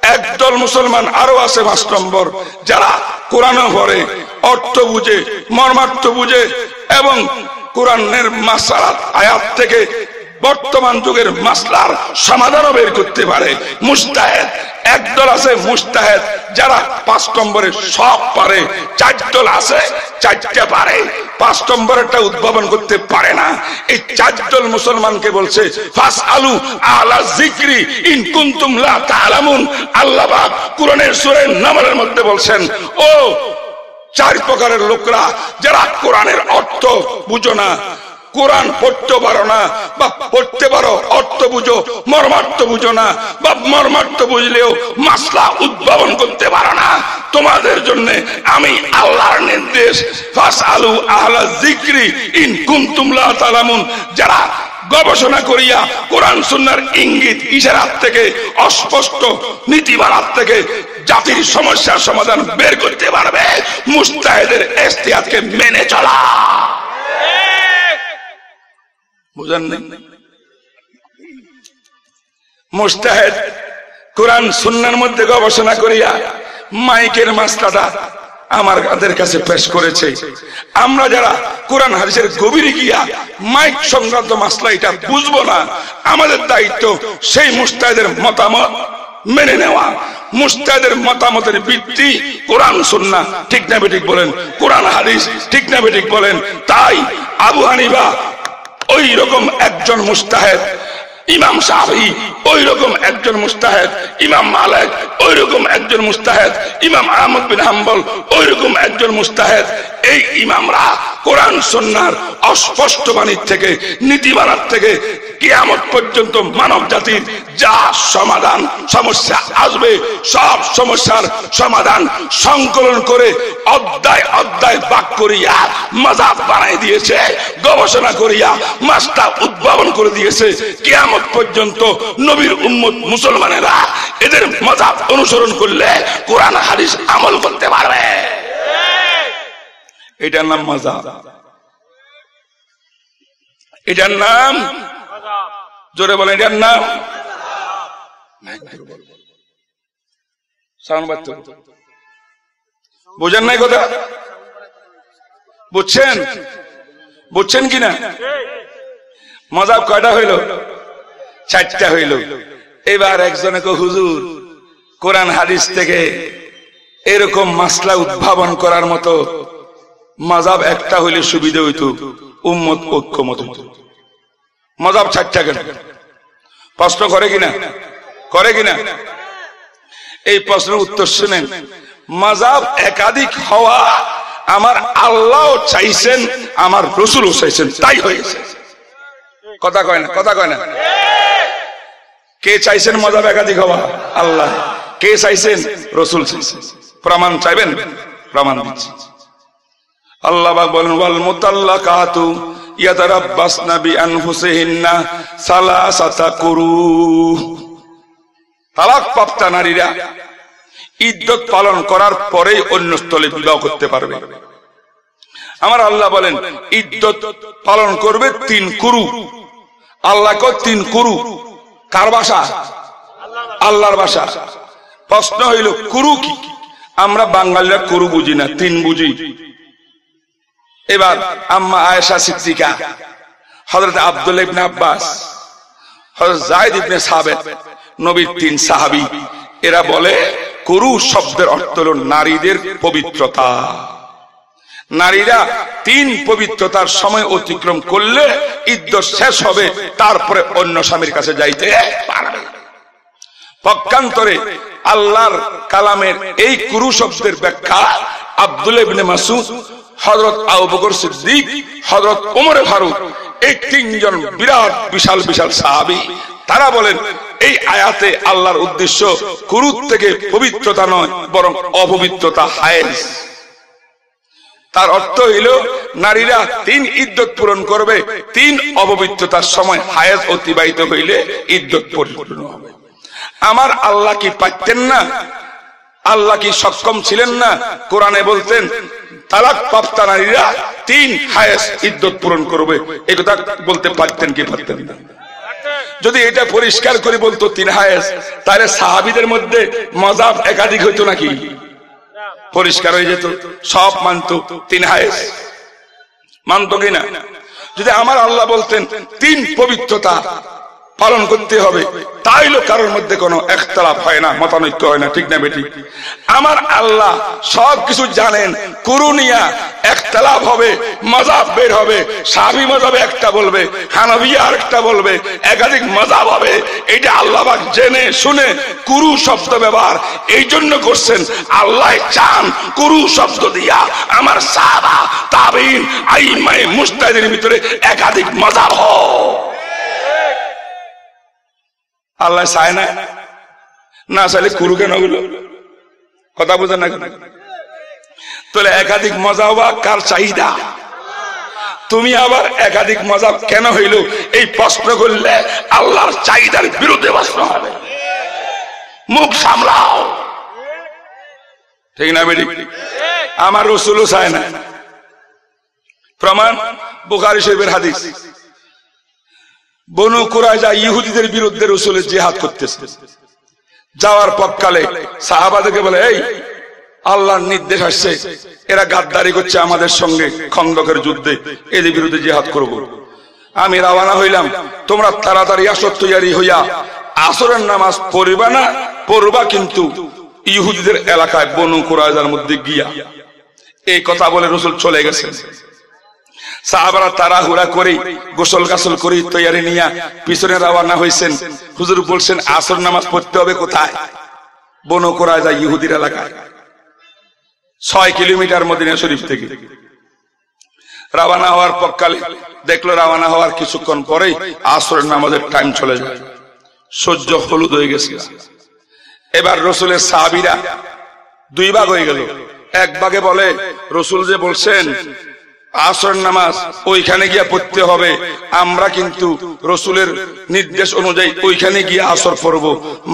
একদল মুসলমান আরও আছে পাঁচ নম্বর, যারা কোরআনও পড়ে, অর্থ বুঝে, মর্মার্থ বুঝে, এবং কোরআনের মাসালাত, আয়াত থেকে বর্তমান যুগের মাসলার সমাধানও বের করতে পারে। মুস্তাহেদ, একদল আছে মুস্তাহেদ, যারা পাঁচ নম্বরে সব পারে। চার দল আছে, চারটে পারে। পাঁচ নম্বরেরটা উদ্ভাবন করতে পারে না। এই চার দল মুসলমানকে বলছে ফাস আলু আলা জিক্রি ইন কুন্তুম লা তাআলামুন। আল্লাহ পাক কোরআনের সূরা নামলের মধ্যে বলছেন, ও চার প্রকারের লোকরা, যারা কোরআনের অর্থ বুঝো না কোরআন পড়তে পারো না বা পড়তে পারো, অর্থ বুঝো, মর্মার্থ বুঝো না বা মর্মার্থ বুঝলেও মাসলা উদ্ভাবন করতে পারো না। তোমাদের জন্য আমি আল্লাহর নির্দেশ ফাস আলু আহলা জিক্রি ইন কুন্তুমলা তালামুন। যারা গবেষণা করিয়া কোরআন সুন্নার ইঙ্গিত ইশারাত থেকে, অস্পষ্ট নীতিমালার থেকে জাতির সমস্যার সমাধান বের করতে পারবে, মুস্তাহেদের এস্তিয়াতকে মেনে চলা। বুঝেন নাই মুস্তাহেদ কোরআন সুন্নার মধ্যে গবেষণা করিয়া মাইকের মাস্টারটা আমার আমাদের কাছে পেশ করেছে। আমরা যারা কোরআন হাদিসের গভীরে গিয়া মাইক সংক্রান্ত মাসলা এটা বুঝব না, আমাদের দায়িত্ব সেই মুস্তাহেদের মতামত মেনে নেওয়া। মুস্তাহেদের মতামতের ভিত্তি কোরআন সুন্না, ঠিক না বেঠিক বলেন। কোরআন হাদিস, ঠিক না বেঠিক বলেন। তাই আবু হানিফা ওই রকম একজন মুস্তাহেদ ইমাম শাহি ওই রকম একজন মুস্তাহেদ, ইমাম মালিক ওই রকম একজন মুস্তাহেদ, ইমাম আহমদ বিন হাম্বল ওই রকম একজন মুস্তাহেদ। এই ইমামরা কোরআন সন্ন্যার অস্পষ্ট বাণীর থেকে, নীতিমালার থেকে কিয়ামত পর্যন্ত মানব জাতির যা সমাধান, সমস্যা আসবে, সব সমস্যার সমাধান সংকলন করে অধ্যায় অধ্যায় বাক করিয়া মজাব বানাই দিয়েছে, গবেষণা করিয়া মাস্টা উদ্ভাবন করে দিয়েছে, কিয়ামত পর্যন্ত নবীর উম্মত মুসলমানেরা এদের মজাব অনুসরণ করলে কোরআন, হাদিস আমল করতে পারবে। এটার নাম মজাব। এটার নাম জোরে বলেন, এটার নাম। বুঝেন নাই কথা? বুঝছেন? বুঝছেন কিনা? মজাব কয়টা হইল? চারটা হইল। এবার একজনে হুজুর, কোরআন হাদিস থেকে এরকম মাসলা উদ্ভাবন করার মতো মজাব একটা হইলে সুবিধা হইতো, উম্মত ঐক্যমত হইতো। মজাব চারটা কেন? প্রশ্ন করে কিনা? করে কিনা? এই প্রশ্নের উত্তর শুনেন, মাজাব একাধিক হওয়া আমার আল্লাহ চাইছেন, আমার রসুলও চাইছেন, তাই হয়েছে। কথা কয় না, কথা কয় না। কে চাইছেন মজাব একাধিক হওয়া আল্লাহ। কে চাইছেন? রসুল চাইছেন। প্রমাণ চাইবেন? প্রমাণ দিচ্ছি। আল্লাহ বলেন, ওয়াল প্রাপ্তা নারীরা ইদ্যত পালন করার পরেই অন্য স্থলে বিবাহ করতে পারবে। আমার আল্লাহ বলেন, ইদ্যত পালন করবে তিন কুরু। আল্লাহ তিন কুরু। কার বাসা? আল্লাহর বাসা। প্রশ্ন হইল, কুরু কি? আমরা বাঙালিরা কুরু বুঝি না, তিন বুঝি। এবার আম্মা আয়েশা সিদ্দিকা হজরত আব্দুল ইবনে আব্বাস হজরত জায়দ ইবনে সাবেদ নবীর তিন সাহাবী, এরা বলে, কুরু শব্দের অর্থ হল নারীদের পবিত্রতা। নারীরা তিন পবিত্রতার সময় অতিক্রম করলে ইদ্যত শেষ হবে, তারপরে অন্য স্বামীর কাছে যাইতে পারবে পক্ষান্তরে আল্লাহর কালামের এই কুরু শব্দের ব্যাখ্যা আব্দুল ইবনে মাসুদ হযরত আবু বকর সিদ্দিক, হযরত ওমর ফারুক, এই তিনজন বিরাট, বিশাল বিশাল সাহাবী, তারা বলেন, এই আয়াতে আল্লাহর উদ্দেশ্য কুরুত থেকে পবিত্রতা নয়, বরং অপবিত্রতা হায়েজ তার অর্থ হইল, নারীরা তিন ইদ্যত পূরণ করবে, তিন অপবিত্রতার সময় হায়াত অতিবাহিত হইলে ইদ্যত পরিপূর্ণ হবে। আমার আল্লাহ কি পাইতেন না? আল্লাহ কি সক্ষম ছিলেন না? কোরআনে বলতেন, তালাক প্রাপ্তা নারীরা তিন হায়েস ইদ্যত পূরণ করবে। এই কথা বলতে পারতেন কি পারতেন না? যদি এটা পরিষ্কার করে বলতো তিন হায়েস তাহলে সাহাবিদের মধ্যে মজাব একাধিক হইতো নাকি? পরিষ্কার হয়ে যেত, সব মানত, তিন হায়েস। মানত কিনা যদি আমার আল্লাহ বলতেন, তিন পবিত্রতা পালন করতে হবে। তাইলে কারোর মধ্যে কোনো একতলাপ হয় না, মতানৈক্য হয় না, ঠিক না বেটি? আমার আল্লাহ সব কিছু জানেন করুনিয়া একতলাপ হবে, মজাব বের হবে সাবি মজাবে একটা বলবে হানবিয়া আরেকটা বলবে, একাধিক মজাব হবে, এটা আল্লাহ জেনে শুনে কুরু শব্দ ব্যবহার এই জন্য করছেন, আল্লাহ চান কুরু শব্দ দিয়া আমার সাহাবা, তাবিন আইমাই মুস্তাদের ভিতরে একাধিক মজাব হোক। আল্লাহ চায় না। না চাইলে কুরু কেন ওগুলো কথা বোঝেন না তাহলে একাধিক মজা হওয়া কার চাহিদা? তুমি আবার একাধিক মজা কেন হইল? এই প্রশ্ন করলে আল্লাহর চাহিদার বিরুদ্ধে প্রশ্ন হবে। মুখ সামলাও। ঠিক না বেটি আমার রসুলও চায় না। প্রমাণ বুখারি শরীফের হাদিস। বনু কুরাইজা ইহুদিদের বিরুদ্ধে রসুলের জেহাদ করতেছে। যাওয়ার পরকালে সাহাবাদেরকে বলে, এই, আল্লাহর নির্দেশ আসছে। এরা গাদ্দারি করছে আমাদের সঙ্গে খন্দকের যুদ্ধে। এদের বিরুদ্ধে জেহাদ করব। আমি রাওয়ানা হইলাম। তোমরা তাড়াতাড়ি আসর তৈয়ারি হইয়া আসরের নামাজ পড়িবা না, পড়বা কিন্তু ইহুদিদের এলাকায় বনু কুরাইজার মধ্যে গিয়া। এই কথা বলে রসুল চলে গেছেন। সাহাবারা তারা হুড়া করে গোসল গাসল করে তৈয়ারি নিয়া পিছনে রওয়ানা হয়েছেন হুজুর বলছেন, আসর নামাজ পড়তে হবে কোথায়? বনো করা যায় ইহুদির এলাকায়। ছয় কিলোমিটার মদিনা শরীফ থেকে। রাওয়ানা হওয়ার পক্কালে দেখল রাওয়ানা হওয়ার কিছুক্ষণ পরেই আসরের নামাজের টাইম চলে যায়। সহ্য হলুদ হয়ে গেছে। এবার রসুলের সাহাবিরা দুই ভাগ হয়ে গেল। এক ভাগে বলে, রসুল যে বলছেন আসর নামাজ ওইখানে গিয়া পড়তে হবে। আমরা কিন্তু রসুলের নির্দেশ অনুযায়ী ওইখানে গিয়ে আসর পড়ব।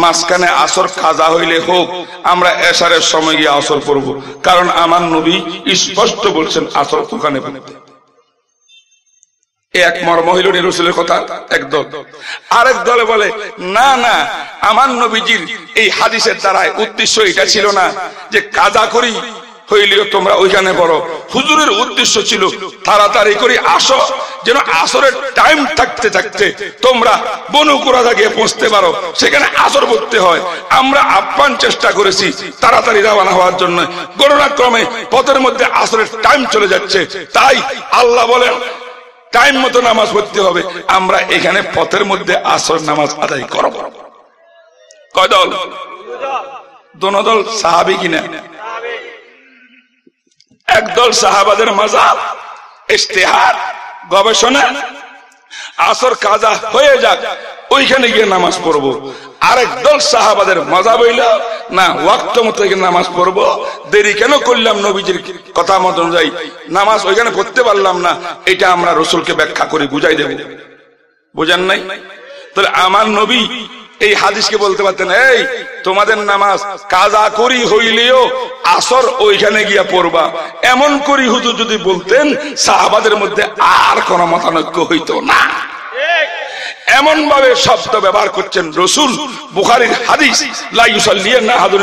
মাঝখানে আসর কাজা হইলে হোক, আমরা এসারের সময় গিয়ে আসর পড়ব। কারণ আমার নবী স্পষ্ট বলছেন, আসর ওখানে এক মর্ম হইল রসুলের কথা একদল আরেক দলে বলে, না না, আমার নবীজির এই হাদিসের দ্বারায় উদ্দেশ্য এটা ছিল না যে কাজা করি হইলেও তোমরা ওইখানে পড়ো। হুজুরের উদ্দেশ্য ছিল, তাড়াতাড়ি করে আসো, যেন আসরের টাইম থাকতে থাকতে তোমরা বনুকুরা গিয়ে পৌঁছতে পারো। সেখানে আসর পড়তে হয়। আমরা আপ্যান চেষ্টা করেছি তাড়াতাড়ি রওনা হওয়ার জন্য। গণনাক্রমে পথের মধ্যে আসরের টাইম চলে যাচ্ছে। তাই আল্লাহ বলেন টাইম মতো নামাজ পড়তে হবে। আমরা এখানে পথের মধ্যে আসর নামাজ আদায় করব। কয় দল? দল সাহাবি কিনা? একদল সাহাবাদের মজাব ইস্তেহার গবেষণা, আসর কাজা হয়ে যাক, ওইখানে গিয়ে নামাজ পড়ব। আরেক দল সাহাবাদের মজা বইল, না, ওয়াক্ত মতো নামাজ পড়ব। দেরি কেন করলাম নবীজির কথা মত অনুযায়ী? নামাজ ওইখানে পড়তে পারলাম না, এটা আমরা রসুলকে ব্যাখ্যা করে বুঝাই দেব। বুঝান নাই? তাহলে আমার নবী এই হাদিসকে বলতে পারতেন, এই, তোমাদের নামাজ কাজা করি হইলেও আসর ওইখানে গিয়া পড়বা। এমন করি হুজুর যদি বলতেন, সাহাবাদের মধ্যে আর কোন মতানৈক্য হইতো না। এমন ভাবে শব্দ ব্যবহার করছেন রসুল, বুখারির হাদিস লাইসাল্লিয়ান না আহাদুন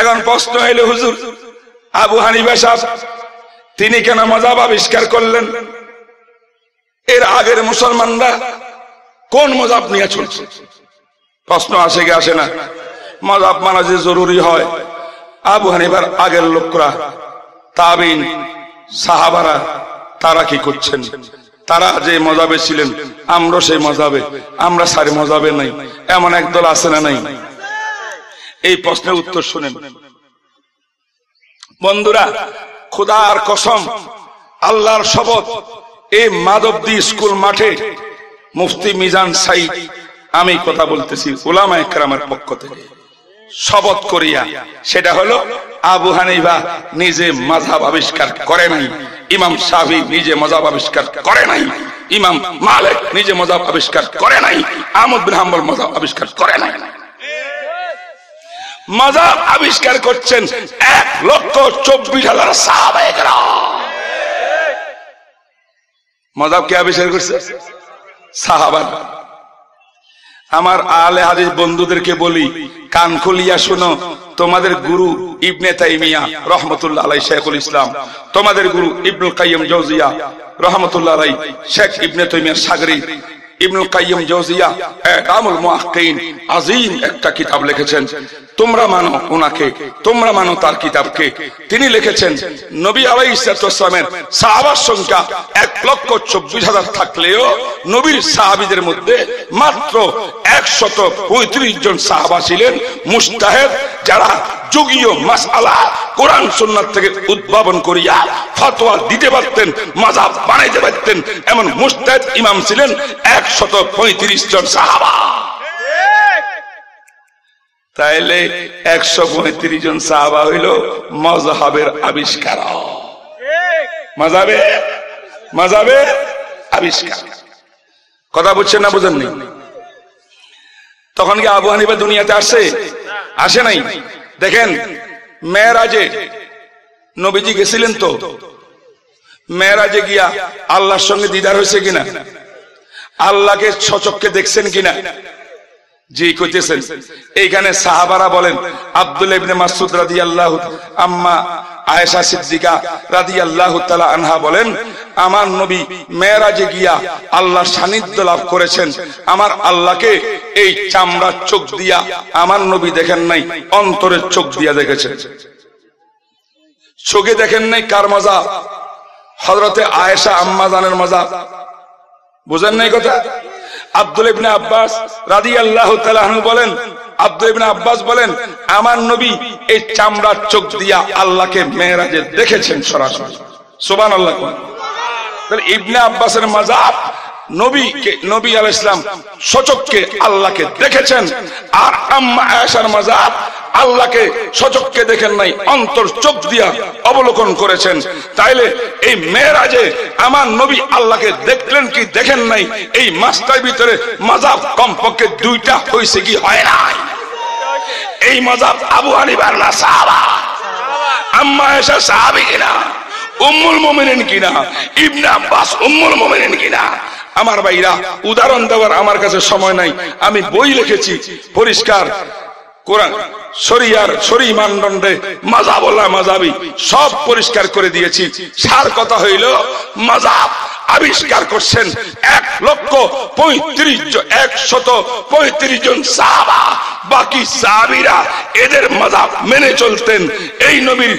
এখন প্রশ্ন হইল, হুজুর, আবু হানিফা তিনি কেন মজাব আবিষ্কার করলেন? এর আগের মুসলমানরা কোন মজাব নিয়ে চলছে? প্রশ্ন আসে কি আসে না? মজাব মানা যে জরুরি হয়, আবু হানিফার আগের লোকরা, তাবিন, সাহাবারা, তারা কি করছেন? তারা যে মজাবে ছিলেন আমরা সেই মজাবে, আমরা সারি মজাবে নাই, এমন একদল আছে না নাই? এই প্রশ্নের উত্তর শুনেন। বন্ধুরা, খুদার কসম, আল্লাহর শপথ এই মাধবদী স্কুল মাঠে মুফতি মিজান সাইদ আমি কথা বলতেছি ওলামা একরামের পক্ষ থেকে। শপথ করিয়া, সেটা হলো আবু হানিফা নিজে মাঝাব আবিষ্কার করে নাই, ইমাম সাহি নিজে মজাব আবিষ্কার করে নাই, ইমাম মালিক নিজে মজাব আবিষ্কার করে নাই আহমদ বিন হাম্বল মজাব আবিষ্কার করে নাই। মজাব আবিষ্কার করছেন এক লক্ষ চব্বিশ হাজার সাহাবাহিকরা মজাব কে আবিষ্কার করছে? সাহাবান আমার আলে হাদিস বন্ধুদেরকে বলি, কান খুলিয়া শুনো, তোমাদের গুরু ইবনে তাইমিয়া রহমতুল্লাহ আলাই শেখুল ইসলাম, তোমাদের গুরু ইবনুল কাইয়ম জৌজিয়া রহমতুল্লাহ আলাই শেখ ইবনে তাইমিয়া সাগরি, ইবনুল কাইয়ম জৌজিয়া একামুল মুআক্কিন আযীম একটা কিতাব লিখেছেন। তোমরা মানো ওনাকে তোমরা মানো তার কিতাবকে। তিনি লিখেছেন, নবী আলাইহিস সালামের সাহাবার সংখ্যা এক লক্ষ চব্বিশ হাজার থাকলেও নবীর সাহাবিদের মধ্যে মাত্র একশত পঁয়ত্রিশ জন সাহাবা ছিলেন মুস্তাহেদ, যারা যুগীয় মাসআলা কোরআন সুন্নাত থেকে উদ্ভাবন করিয়া ফতোয়া দিতে পারতেন, মাযহাব বানাইতে পারতেন। এমন মুস্তাহেদ ইমাম ছিলেন একশত পঁয়ত্রিশ জন সাহাবা। তাইলে একশো পঁয়ত্রিশ জন সাহাবা হইল মজহাবের আবিষ্কার। আবিষ্কার। কথা বুঝছেন না বুঝেননি তখন কি আবু হানিফা দুনিয়াতে আসছে আসে নাই? দেখেন, মেয়েরাজে নবীজি গেছিলেন তো? মেয়েরাজে গিয়া আল্লাহর সঙ্গে দিদার হয়েছে কিনা? আল্লাহকে সচককে দেখছেন কিনা? জি, কইতেছেন। এইখানে সাহাবারা বলেন, আব্দুল ইবনে মাসুদ আম্মা আয়েশা সিদ্দিকা তাআলা আনহা বলেন, আমার নবী মেরাজে গিয়া আল্লাহর সান্নিধ্য লাভ করেছেন। আমার আল্লাহকে এই চামড়ার চোখ দিয়া আমার নবী দেখেন নাই, অন্তরের চোখ দিয়া দেখেছেন। চোখে দেখেন নাই কার মজা? হযরতে আয়েশা আম্মা জানের মজা। বুঝেন নাই কথা? আব্দুল ইবনে আব্বাস রাজি আল্লাহ বলেন, আব্দুল ইবনে আব্বাস বলেন, আমার নবী এই চামড়ার চোখ দিয়া আল্লাহকে মেয়েরাজে দেখেছেন সরাসরি। সোবান তাহলে ইবনে আব্বাসের মাযহাব অবলোকন করেছেন। তাইলে এই মেয়েরাজে আমার নবী আল্লাহকে দেখলেন কি দেখেন নাই, এই মাসটার ভিতরে মাজাব কমপক্ষে দুইটা হয়েছে কি হয় নাই। এই মাজাব আবু আনিবার কিনা? উম্মুল মোমিনিন কিনা? ইবনে আব্বাস উম্মুল মোমিনিন কিনা? আমার ভাইরা, উদাহরণ দেওয়ার আমার কাছে সময় নাই। আমি বই লিখেছি, পরিষ্কার। কোরআন, শরিয়ার শরী মানদণ্ডে মাজাবল্লাহ মাজাবি, সব পরিষ্কার করে দিয়েছি। সার কথা হইল, মাজাব আবিষ্কার করছেন এক লক্ষ পঁয়ত্রিশ একশত পঁয়ত্রিশ জন সাহাবা। বাকি সাহাবিরা এদের মাজাব মেনে চলতেন। এই নবীর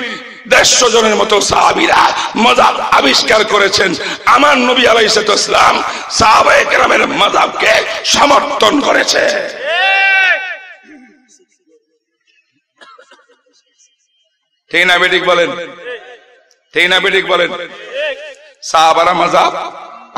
দেড়শো জনের মতো সাহাবিরা মজাব আবিষ্কার করেছেন। আমার নবী আলাইসালাম সাহাবায়ে কেরামের মজাবকে সমর্থন করেছে। ঠিক না বেটিক বলেন? ঠিক না বেটিক বলেন? সাহাবারা মজাব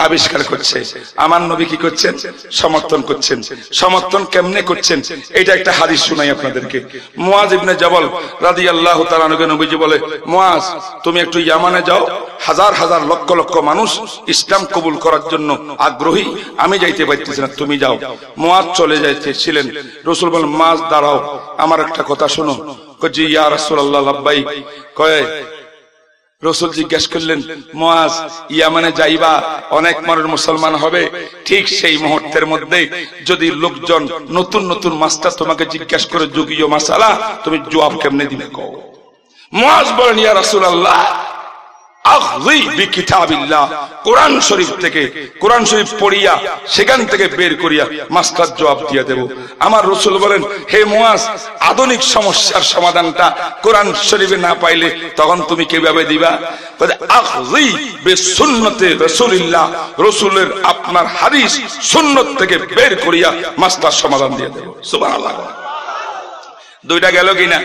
আবিষ্কার করছে। আমার নবী কি করছেন? সমর্থন করছেন। সমর্থন কেমনে করছেন? এটা একটা হাদিস শুনাই আপনাদেরকে। মুয়াজ ইবনে জবল রাদিয়াল্লাহু তাআলা নবী নবীজি বলে মুয়াজ তুমি একটু ইয়ামানে যাও। হাজার হাজার লক্ষ লক্ষ মানুষ ইসলাম কবুল করার জন্য আগ্রহী। আমি যাইতে পারতেছি না, তুমি যাও। মুয়াজ চলে যাইতেছিলেন। রসুল বলেন মাছ দাঁড়াও। আমার একটা কথা শোনো। ইয়া রাসূলুল্লাহ, লাব্বাইক। কয় রসুল জিজ্ঞেস করলেন মোয়াজ ইয়ামানে যাইবা, অনেক মানুষ মুসলমান হবে। ঠিক সেই মুহূর্তের মধ্যে যদি লোকজন নতুন নতুন মাস্টার তোমাকে জিজ্ঞেস করে, যুগীয় মাসালা তুমি জবাব কেমনে দিবে? কও। মোয়াজ বলেন, ইয়া রসুল আল্লাহ আপনার হাদিস সুন্নত থেকে বের করিয়া মাস্টার সমাধান দিয়ে দুইটা গেল কিনা?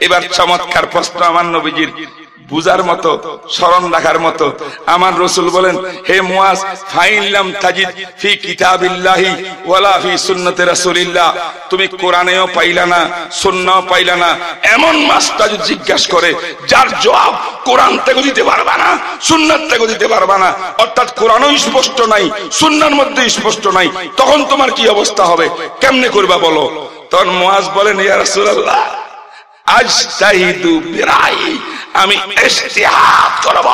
এবার চমৎকার প্রশ্ন আমার নবীজির। বুজার মতো, স্মরণ রাখার মতো। আমার রসুল বলেন, হে মুয়াজ ফাইনলাম তাজিদ ফি কিতাবিল্লাহি ওয়ালা ফি সুন্নতে রাসূলিল্লাহ। তুমি কোরআনেও পাইলা না, সুন্নাও পাইলা না। এমন মাস্টার জিজ্ঞাসা করে, যার জবাব কোরআন থেকে দিতে পারবা না, সুন্নাত থেকে দিতে পারবা না। অর্থাৎ কোরআনও স্পষ্ট নাই, সুন্নার মধ্যে স্পষ্ট নাই। তখন তোমার কি অবস্থা হবে? কেমনে করবা বলো? তখন মুয়াজ বলেন, ইয়া রাসূলুল্লাহ আজ তাহিদু বিরাই আমি ইস্তিহাদ করব।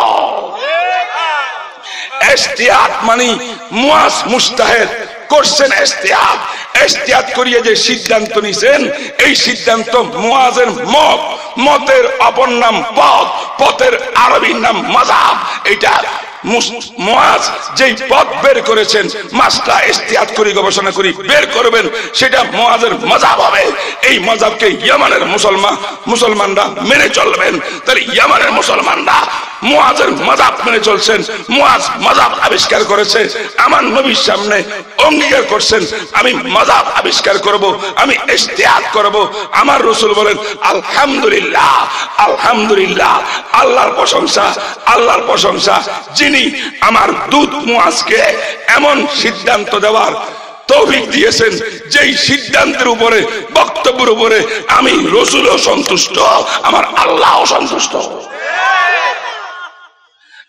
ইস্তিহাদ মানে মুয়াজ মুস্তাহিদ করছেন ইস্তিহাদ ইস্তিহাদ করিয়ে যে সিদ্ধান্ত নিছেন, এই সিদ্ধান্ত মুয়াজের মত, মতের অপর নাম পথ, পথের আরবির নাম মাযহাব। এটা যেই পথ বের করেছেন মাসটা করি, গবেষণা করি, বের করবেন, সেটা মজাব হবে। এই মজাবকে ইয়ামানের মুসলমান মুসলমানরা মেনে চলবেন। তাহলে ইয়ামানের মুসলমানরা মেনে আমার সামনে অঙ্গীকার করছেন, আমি মজাব আবিষ্কার করব, আমি আমার রসুল আলহামদুলিল্লাহ আলহামদুলিল্লাহ, আল্লাহর প্রশংসা আল্লাহর প্রশংসা, যিনি আমার দুধ মুয়াজকে এমন সিদ্ধান্ত দেওয়ার তৌফিক দিয়েছেন, যেই সিদ্ধান্তের উপরে, বক্তব্যের উপরে আমি রসুলও সন্তুষ্ট, আমার আল্লাহও সন্তুষ্ট।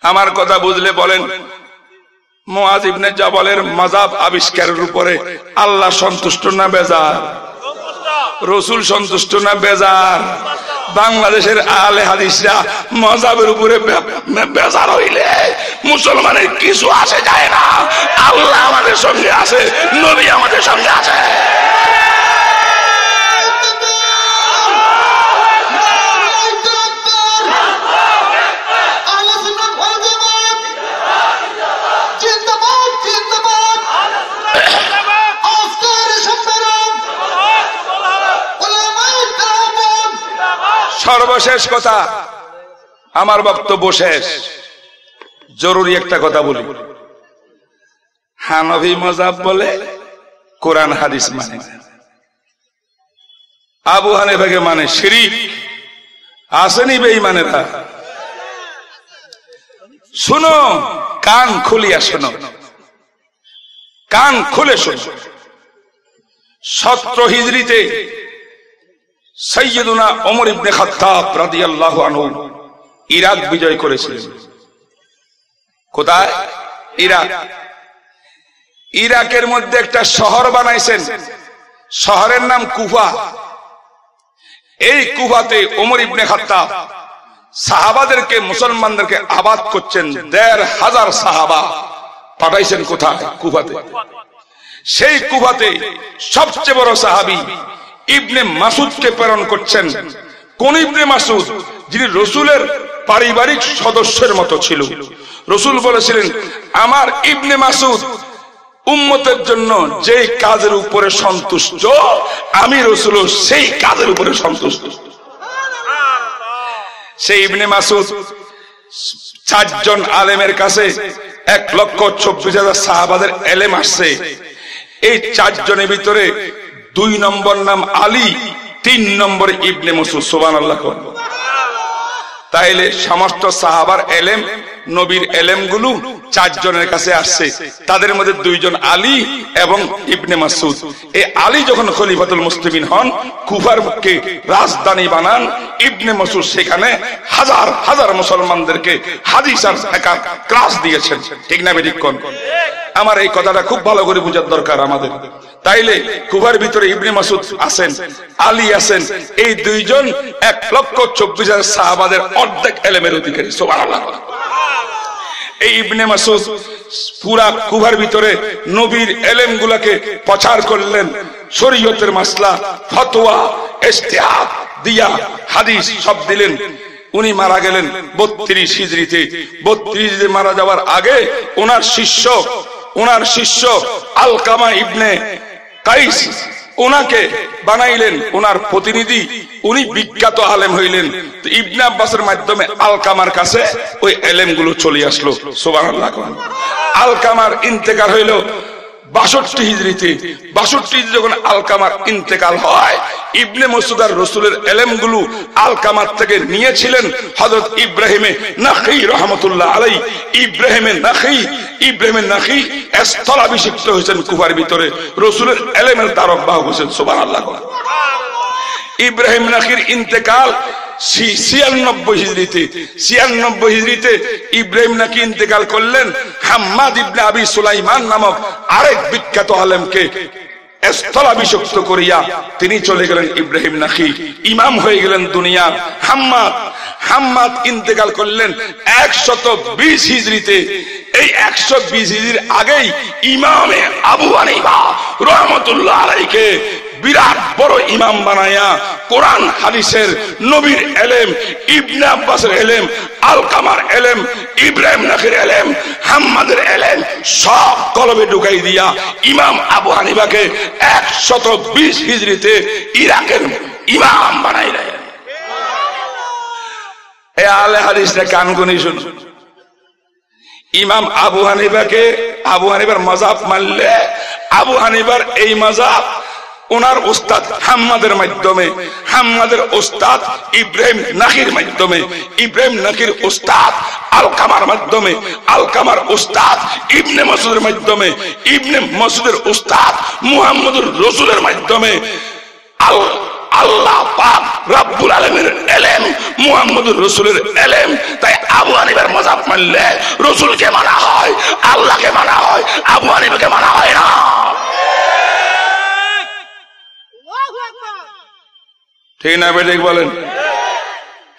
আমার কথা বুঝলে বলেন মুয়াজ ইবনে জাবালের মাজাব আবিষ্কারের উপরে আল্লাহ সন্তুষ্ট না বেজার? রসুল সন্তুষ্ট না বেজার? বাংলাদেশের আলে হাদিসরা মজাবের উপরে বেজার হইলে মুসলমানের কিছু আসে যায় না। আল্লাহ আমাদের সঙ্গে আছে, নবী আমাদের সঙ্গে আছে। সর্বশেষ কথা। আমার বক্তব্য শেষ। জরুরি একটা কথা বলি। হানভি মজাব বলে কোরআন হাদিস মানে। আবু হানিফাকে মানে শিরিক। আসেনি বেঈমানেরা। শুনো, কান খুলিয়া শোনো। কান খুলে শোনো। সত্র হিজড়িতে সৈয়দুনা ওমর ইবনে খাত্তাব রাদিয়াল্লাহু আনহু ইরাক বিজয় করেছিলেন। কোথায়? ইরাক। ইরাকের মধ্যে একটা শহর বানাইছেন। শহরের নাম কুফা। এই কুফাতে ওমর ইবনে খাত্তাব সাহাবাদেরকে, মুসলমানদেরকে আবাদ করছেন। দেড় হাজার সাহাবা পাঠাইছেন কোথায়? কুফাতে। সেই কুফাতে সবচেয়ে বড় সাহাবি ইবনে মাসুদকে প্রেরণ করছেন। কোন ইবনে মাসুদ? যিনি রসুলের পারিবারিক সদস্যের মতো ছিল। রসুল বলেছিলেন, আমার ইবনে মাসুদ উম্মতের জন্য যে কাজের উপরে সন্তুষ্ট, আমি রসুল সেই কাজের উপরে সন্তুষ্ট। সেই ইবনে মাসুদ চারজন আলেমের কাছে এক লক্ষ চব্বিশ হাজার সাহাবাদের এলেম আসছে। এই চারজনের ভিতরে দুই নম্বর নাম আলী তিন নম্বর ইবনে মসুদ সোবান আল্লাহ তাইলে সমস্ত সাহাবার এলেম নবীর এলেমগুলো চারজনের কাছে আসছে। তাদের মধ্যে দুইজন আলী এবং ইবনে মাসুদ এই আলী যখন খলিফাতুল মুসলিমিন হন, কুফার কে রাজধানী বানান, ইবনে মাসুদ সেখানে হাজার হাজার মুসলমানদেরকে হাদিস আর ক্লাস দিয়েছেন। ঠিক না কোন? আমার এই কথাটা খুব ভালো করে বোঝার দরকার আমাদের। তাইলে কুবার ভিতরে ইবনে মাসুদ আছেন, আলী আছেন, এই দুইজন এক লক্ষ চব্বিশ হাজার সাহাবাদের অর্ধেক এলেমের অধিকারী। সুবহানাল্লাহ। এই ইবনে মাসুদ পুরা কুভার ভিতরে নবীর এলেম গুলাকে প্রচার করলেন। শরীয়তের মাসলা, ফতোয়া ইস্তেহাদ দিয়া হাদিস সব দিলেন। উনি মারা গেলেন বত্রিশ হিজড়িতে। বত্রিশ মারা যাওয়ার আগে ওনার শিষ্য ওনার শিষ্য আলকামা ইবনে কাইস ওনাকে বানাইলেন ওনার প্রতিনিধি। উনি বিখ্যাত আলেম হইলেন। ইবনে আব্বাসের মাধ্যমে আলকামার কাছে ওই এলেমগুলো চলে আসলো। সুবহানাল্লাহ আলকামার ইন্তেকার হইল। বাষট্টি হিজড়িতে, বাষট্টি যখন আলকামার ইন্তেকাল হয়, ইবনে মসুদার রসুলের এলেমগুলো আলকামার থেকে নিয়েছিলেন হজরত ইব্রাহিমে নাকি রহমতুল্লাহ আলাই ইব্রাহিমে নাকি ইব্রাহিমের নাকি স্থলাভিষিক্ত হয়েছেন কুফার ভিতরে। রসুলের এলেমের তারক বাহক হয়েছেন সোবান আল্লাহ ইব্রাহিম নাকির ইন্তেকাল ইন্তেকাল করলেন হাম্মাদ বিখ্যাত করিয়া তিনি চলে গেলেন ইব্রাহিম নাকি। ইমাম হয়ে গেলেন দুনিয়া হাম্মাদ। হাম্মাদ ইন্তেকাল করলেন একশত বিশ হিজড়িতে। এই একশো বিশ হিজড়ির আগেই ইমামে আবু হানিফা রহমতুল্লাহ আলাইকে বিরাট বড় ইমাম বানায়া কোরআন, হাদিসের নবীর এলেম, ইবনে আব্বাসের এলেম, আলকামার এলেম, ইব্রাহিম নাকির এলেম, হাম্মাদের এলেম, সব কলবে ঢুকাই দিয়া ইমাম আবু হানিফাকে একশত বিশ হিজড়িতে ইরাকের ইমাম বানাইলেন এ আলে হাদিসটা কান গুনি শুনুন। ইমাম আবু হানিফাকে, আবু হানিফার মজাব মানলে আবু হানিফার এই মজাব ওনার উস্তাদ হাম্মাদের মাধ্যমে, হাম্মাদের উস্তাদ ইব্রাহিম নাকির মাধ্যমে, ইব্রাহিম নাকির উস্তাদ আলকামার মাধ্যমে, আলকামার উস্তাদ ইবনে মাসুদের মাধ্যমে, ইবনে মাসুদের উস্তাদ মুহাম্মদুর রসুলের মাধ্যমে, আল, আল্লাহ পাক রব্বুল আলমের এলেম, মুহাম্মদুর রসুলের এলেম। তাই আবু হানিফার মজাব মানলে রসুলকে মানা হয়, আল্লাহকে মানা হয়, আবু হানিফাকে মানা হয় না। ঠিক না, বেঠিক বলেন।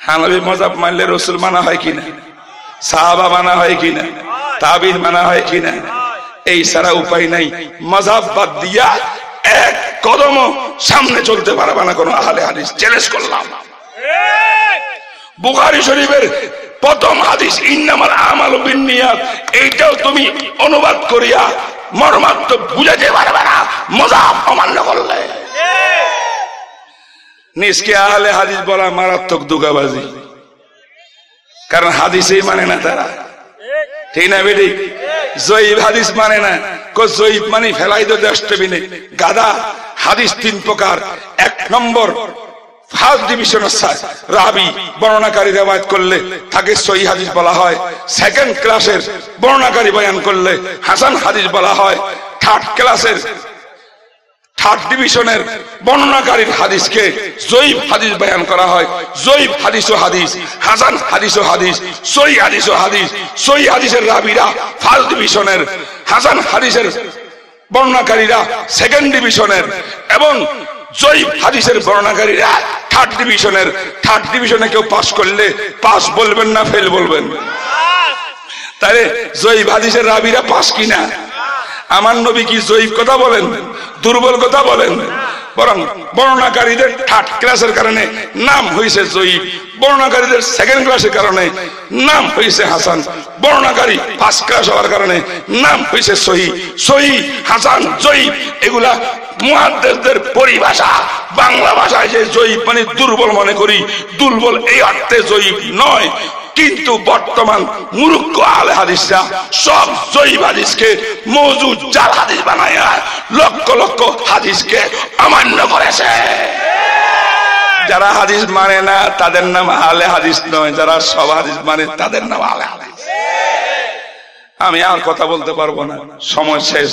হানবি মজাব মানলে রসুল মানা হয় কিনা সাহাবা মানা হয় কিনা তাবিন মানা হয় কিনা এই সারা উপায় নাই। মজাব বাদ দিয়া এক কদম সামনে চলতে পারবে না কোনো আহলে হাদিস। চ্যালেঞ্জ করলাম। বুখারী শরীফের প্রথম হাদিস, ইন্নামাল আমাল বিন্নিয়াত। এইটাও তুমি অনুবাদ করিয়া মর্মার্থ বুঝাতে পারবে না। মজাব অমান্য করলে। নিজকে আহলে হাদিস বলা মারাত্মক দুগাবাজি। কারণ হাদিসেই মানে না তারা। ঠিক না বেটি? জয়ীব হাদিস মানে না। জয়ীব মানে ফেলাই দো ডাস্টবিনে। গাদা, হাদিস তিন প্রকার। এক নম্বর, ফার্স্ট ডিভিশন রাবি, বর্ণনাকারী রেওয়ায়ত করলে তাকে সহি হাদিস বলা হয়। সেকেন্ড ক্লাসের বর্ণনাকারী বয়ান করলে হাসান হাদিস বলা হয়। থার্ড ক্লাসের থার্ড ডিভিশনের বর্ণনাকারীর হাদিসকে জয়ীব হাদিস বয়ান করা হয়। জয়ীব হাদিস ও হাদিস, হাসান হাদিস ও হাদিস, সই হাদিস ও হাদিস, সই হাদিসের রাবিরা ফার্স্ট ডিভিশনের হাসান হাদিসের বর্ণনাকারীরা সেকেন্ড ডিভিশনের এবং জৈব হাদিসের বর্ণনাকারীরা থার্ড ডিভিশনের থার্ড ডিভিশনে কেউ পাস করলে পাস বলবেন না ফেল বলবেন। তাহলে জয়ীব হাদিসের রাবিরা পাস কিনা? আমার নবী কি জয়ীব কথা বলেন? দুর্বল কথা বলেন। বরং বর্ণনাকারীদের থার্ড ক্লাসের কারণে নাম হয়েছে জয়ীব বর্ণাকারীদের সেকেন্ড ক্লাসের কারণে নাম হয়েছে হাসান। বর্ণাকারী ফার্স্ট ক্লাস হওয়ার কারণে নাম হয়েছে সহি। সহি, হাসান জয়ীব এগুলা মুহাদ্দেসদের পরিভাষা। বাংলা ভাষায় যে জয়ীব মানে দুর্বল মনে করি। দুর্বল এই অর্থে জয়ীব নয়। কিন্তু বর্তমান মূর্খ আলে হাদিসরা সব জয়ীব হাদিসকে মজুদ জাল হাদিস বানায় লক্ষ লক্ষ হাদিসকে অমান্য করেছে। যারা হাদিস মানে না, তাদের নাম আলে হাদিস নয়। যারা সব হাদিস মানে তাদের নাম আলে হাদিস। আমি আর কথা বলতে পারব না। সময় শেষ।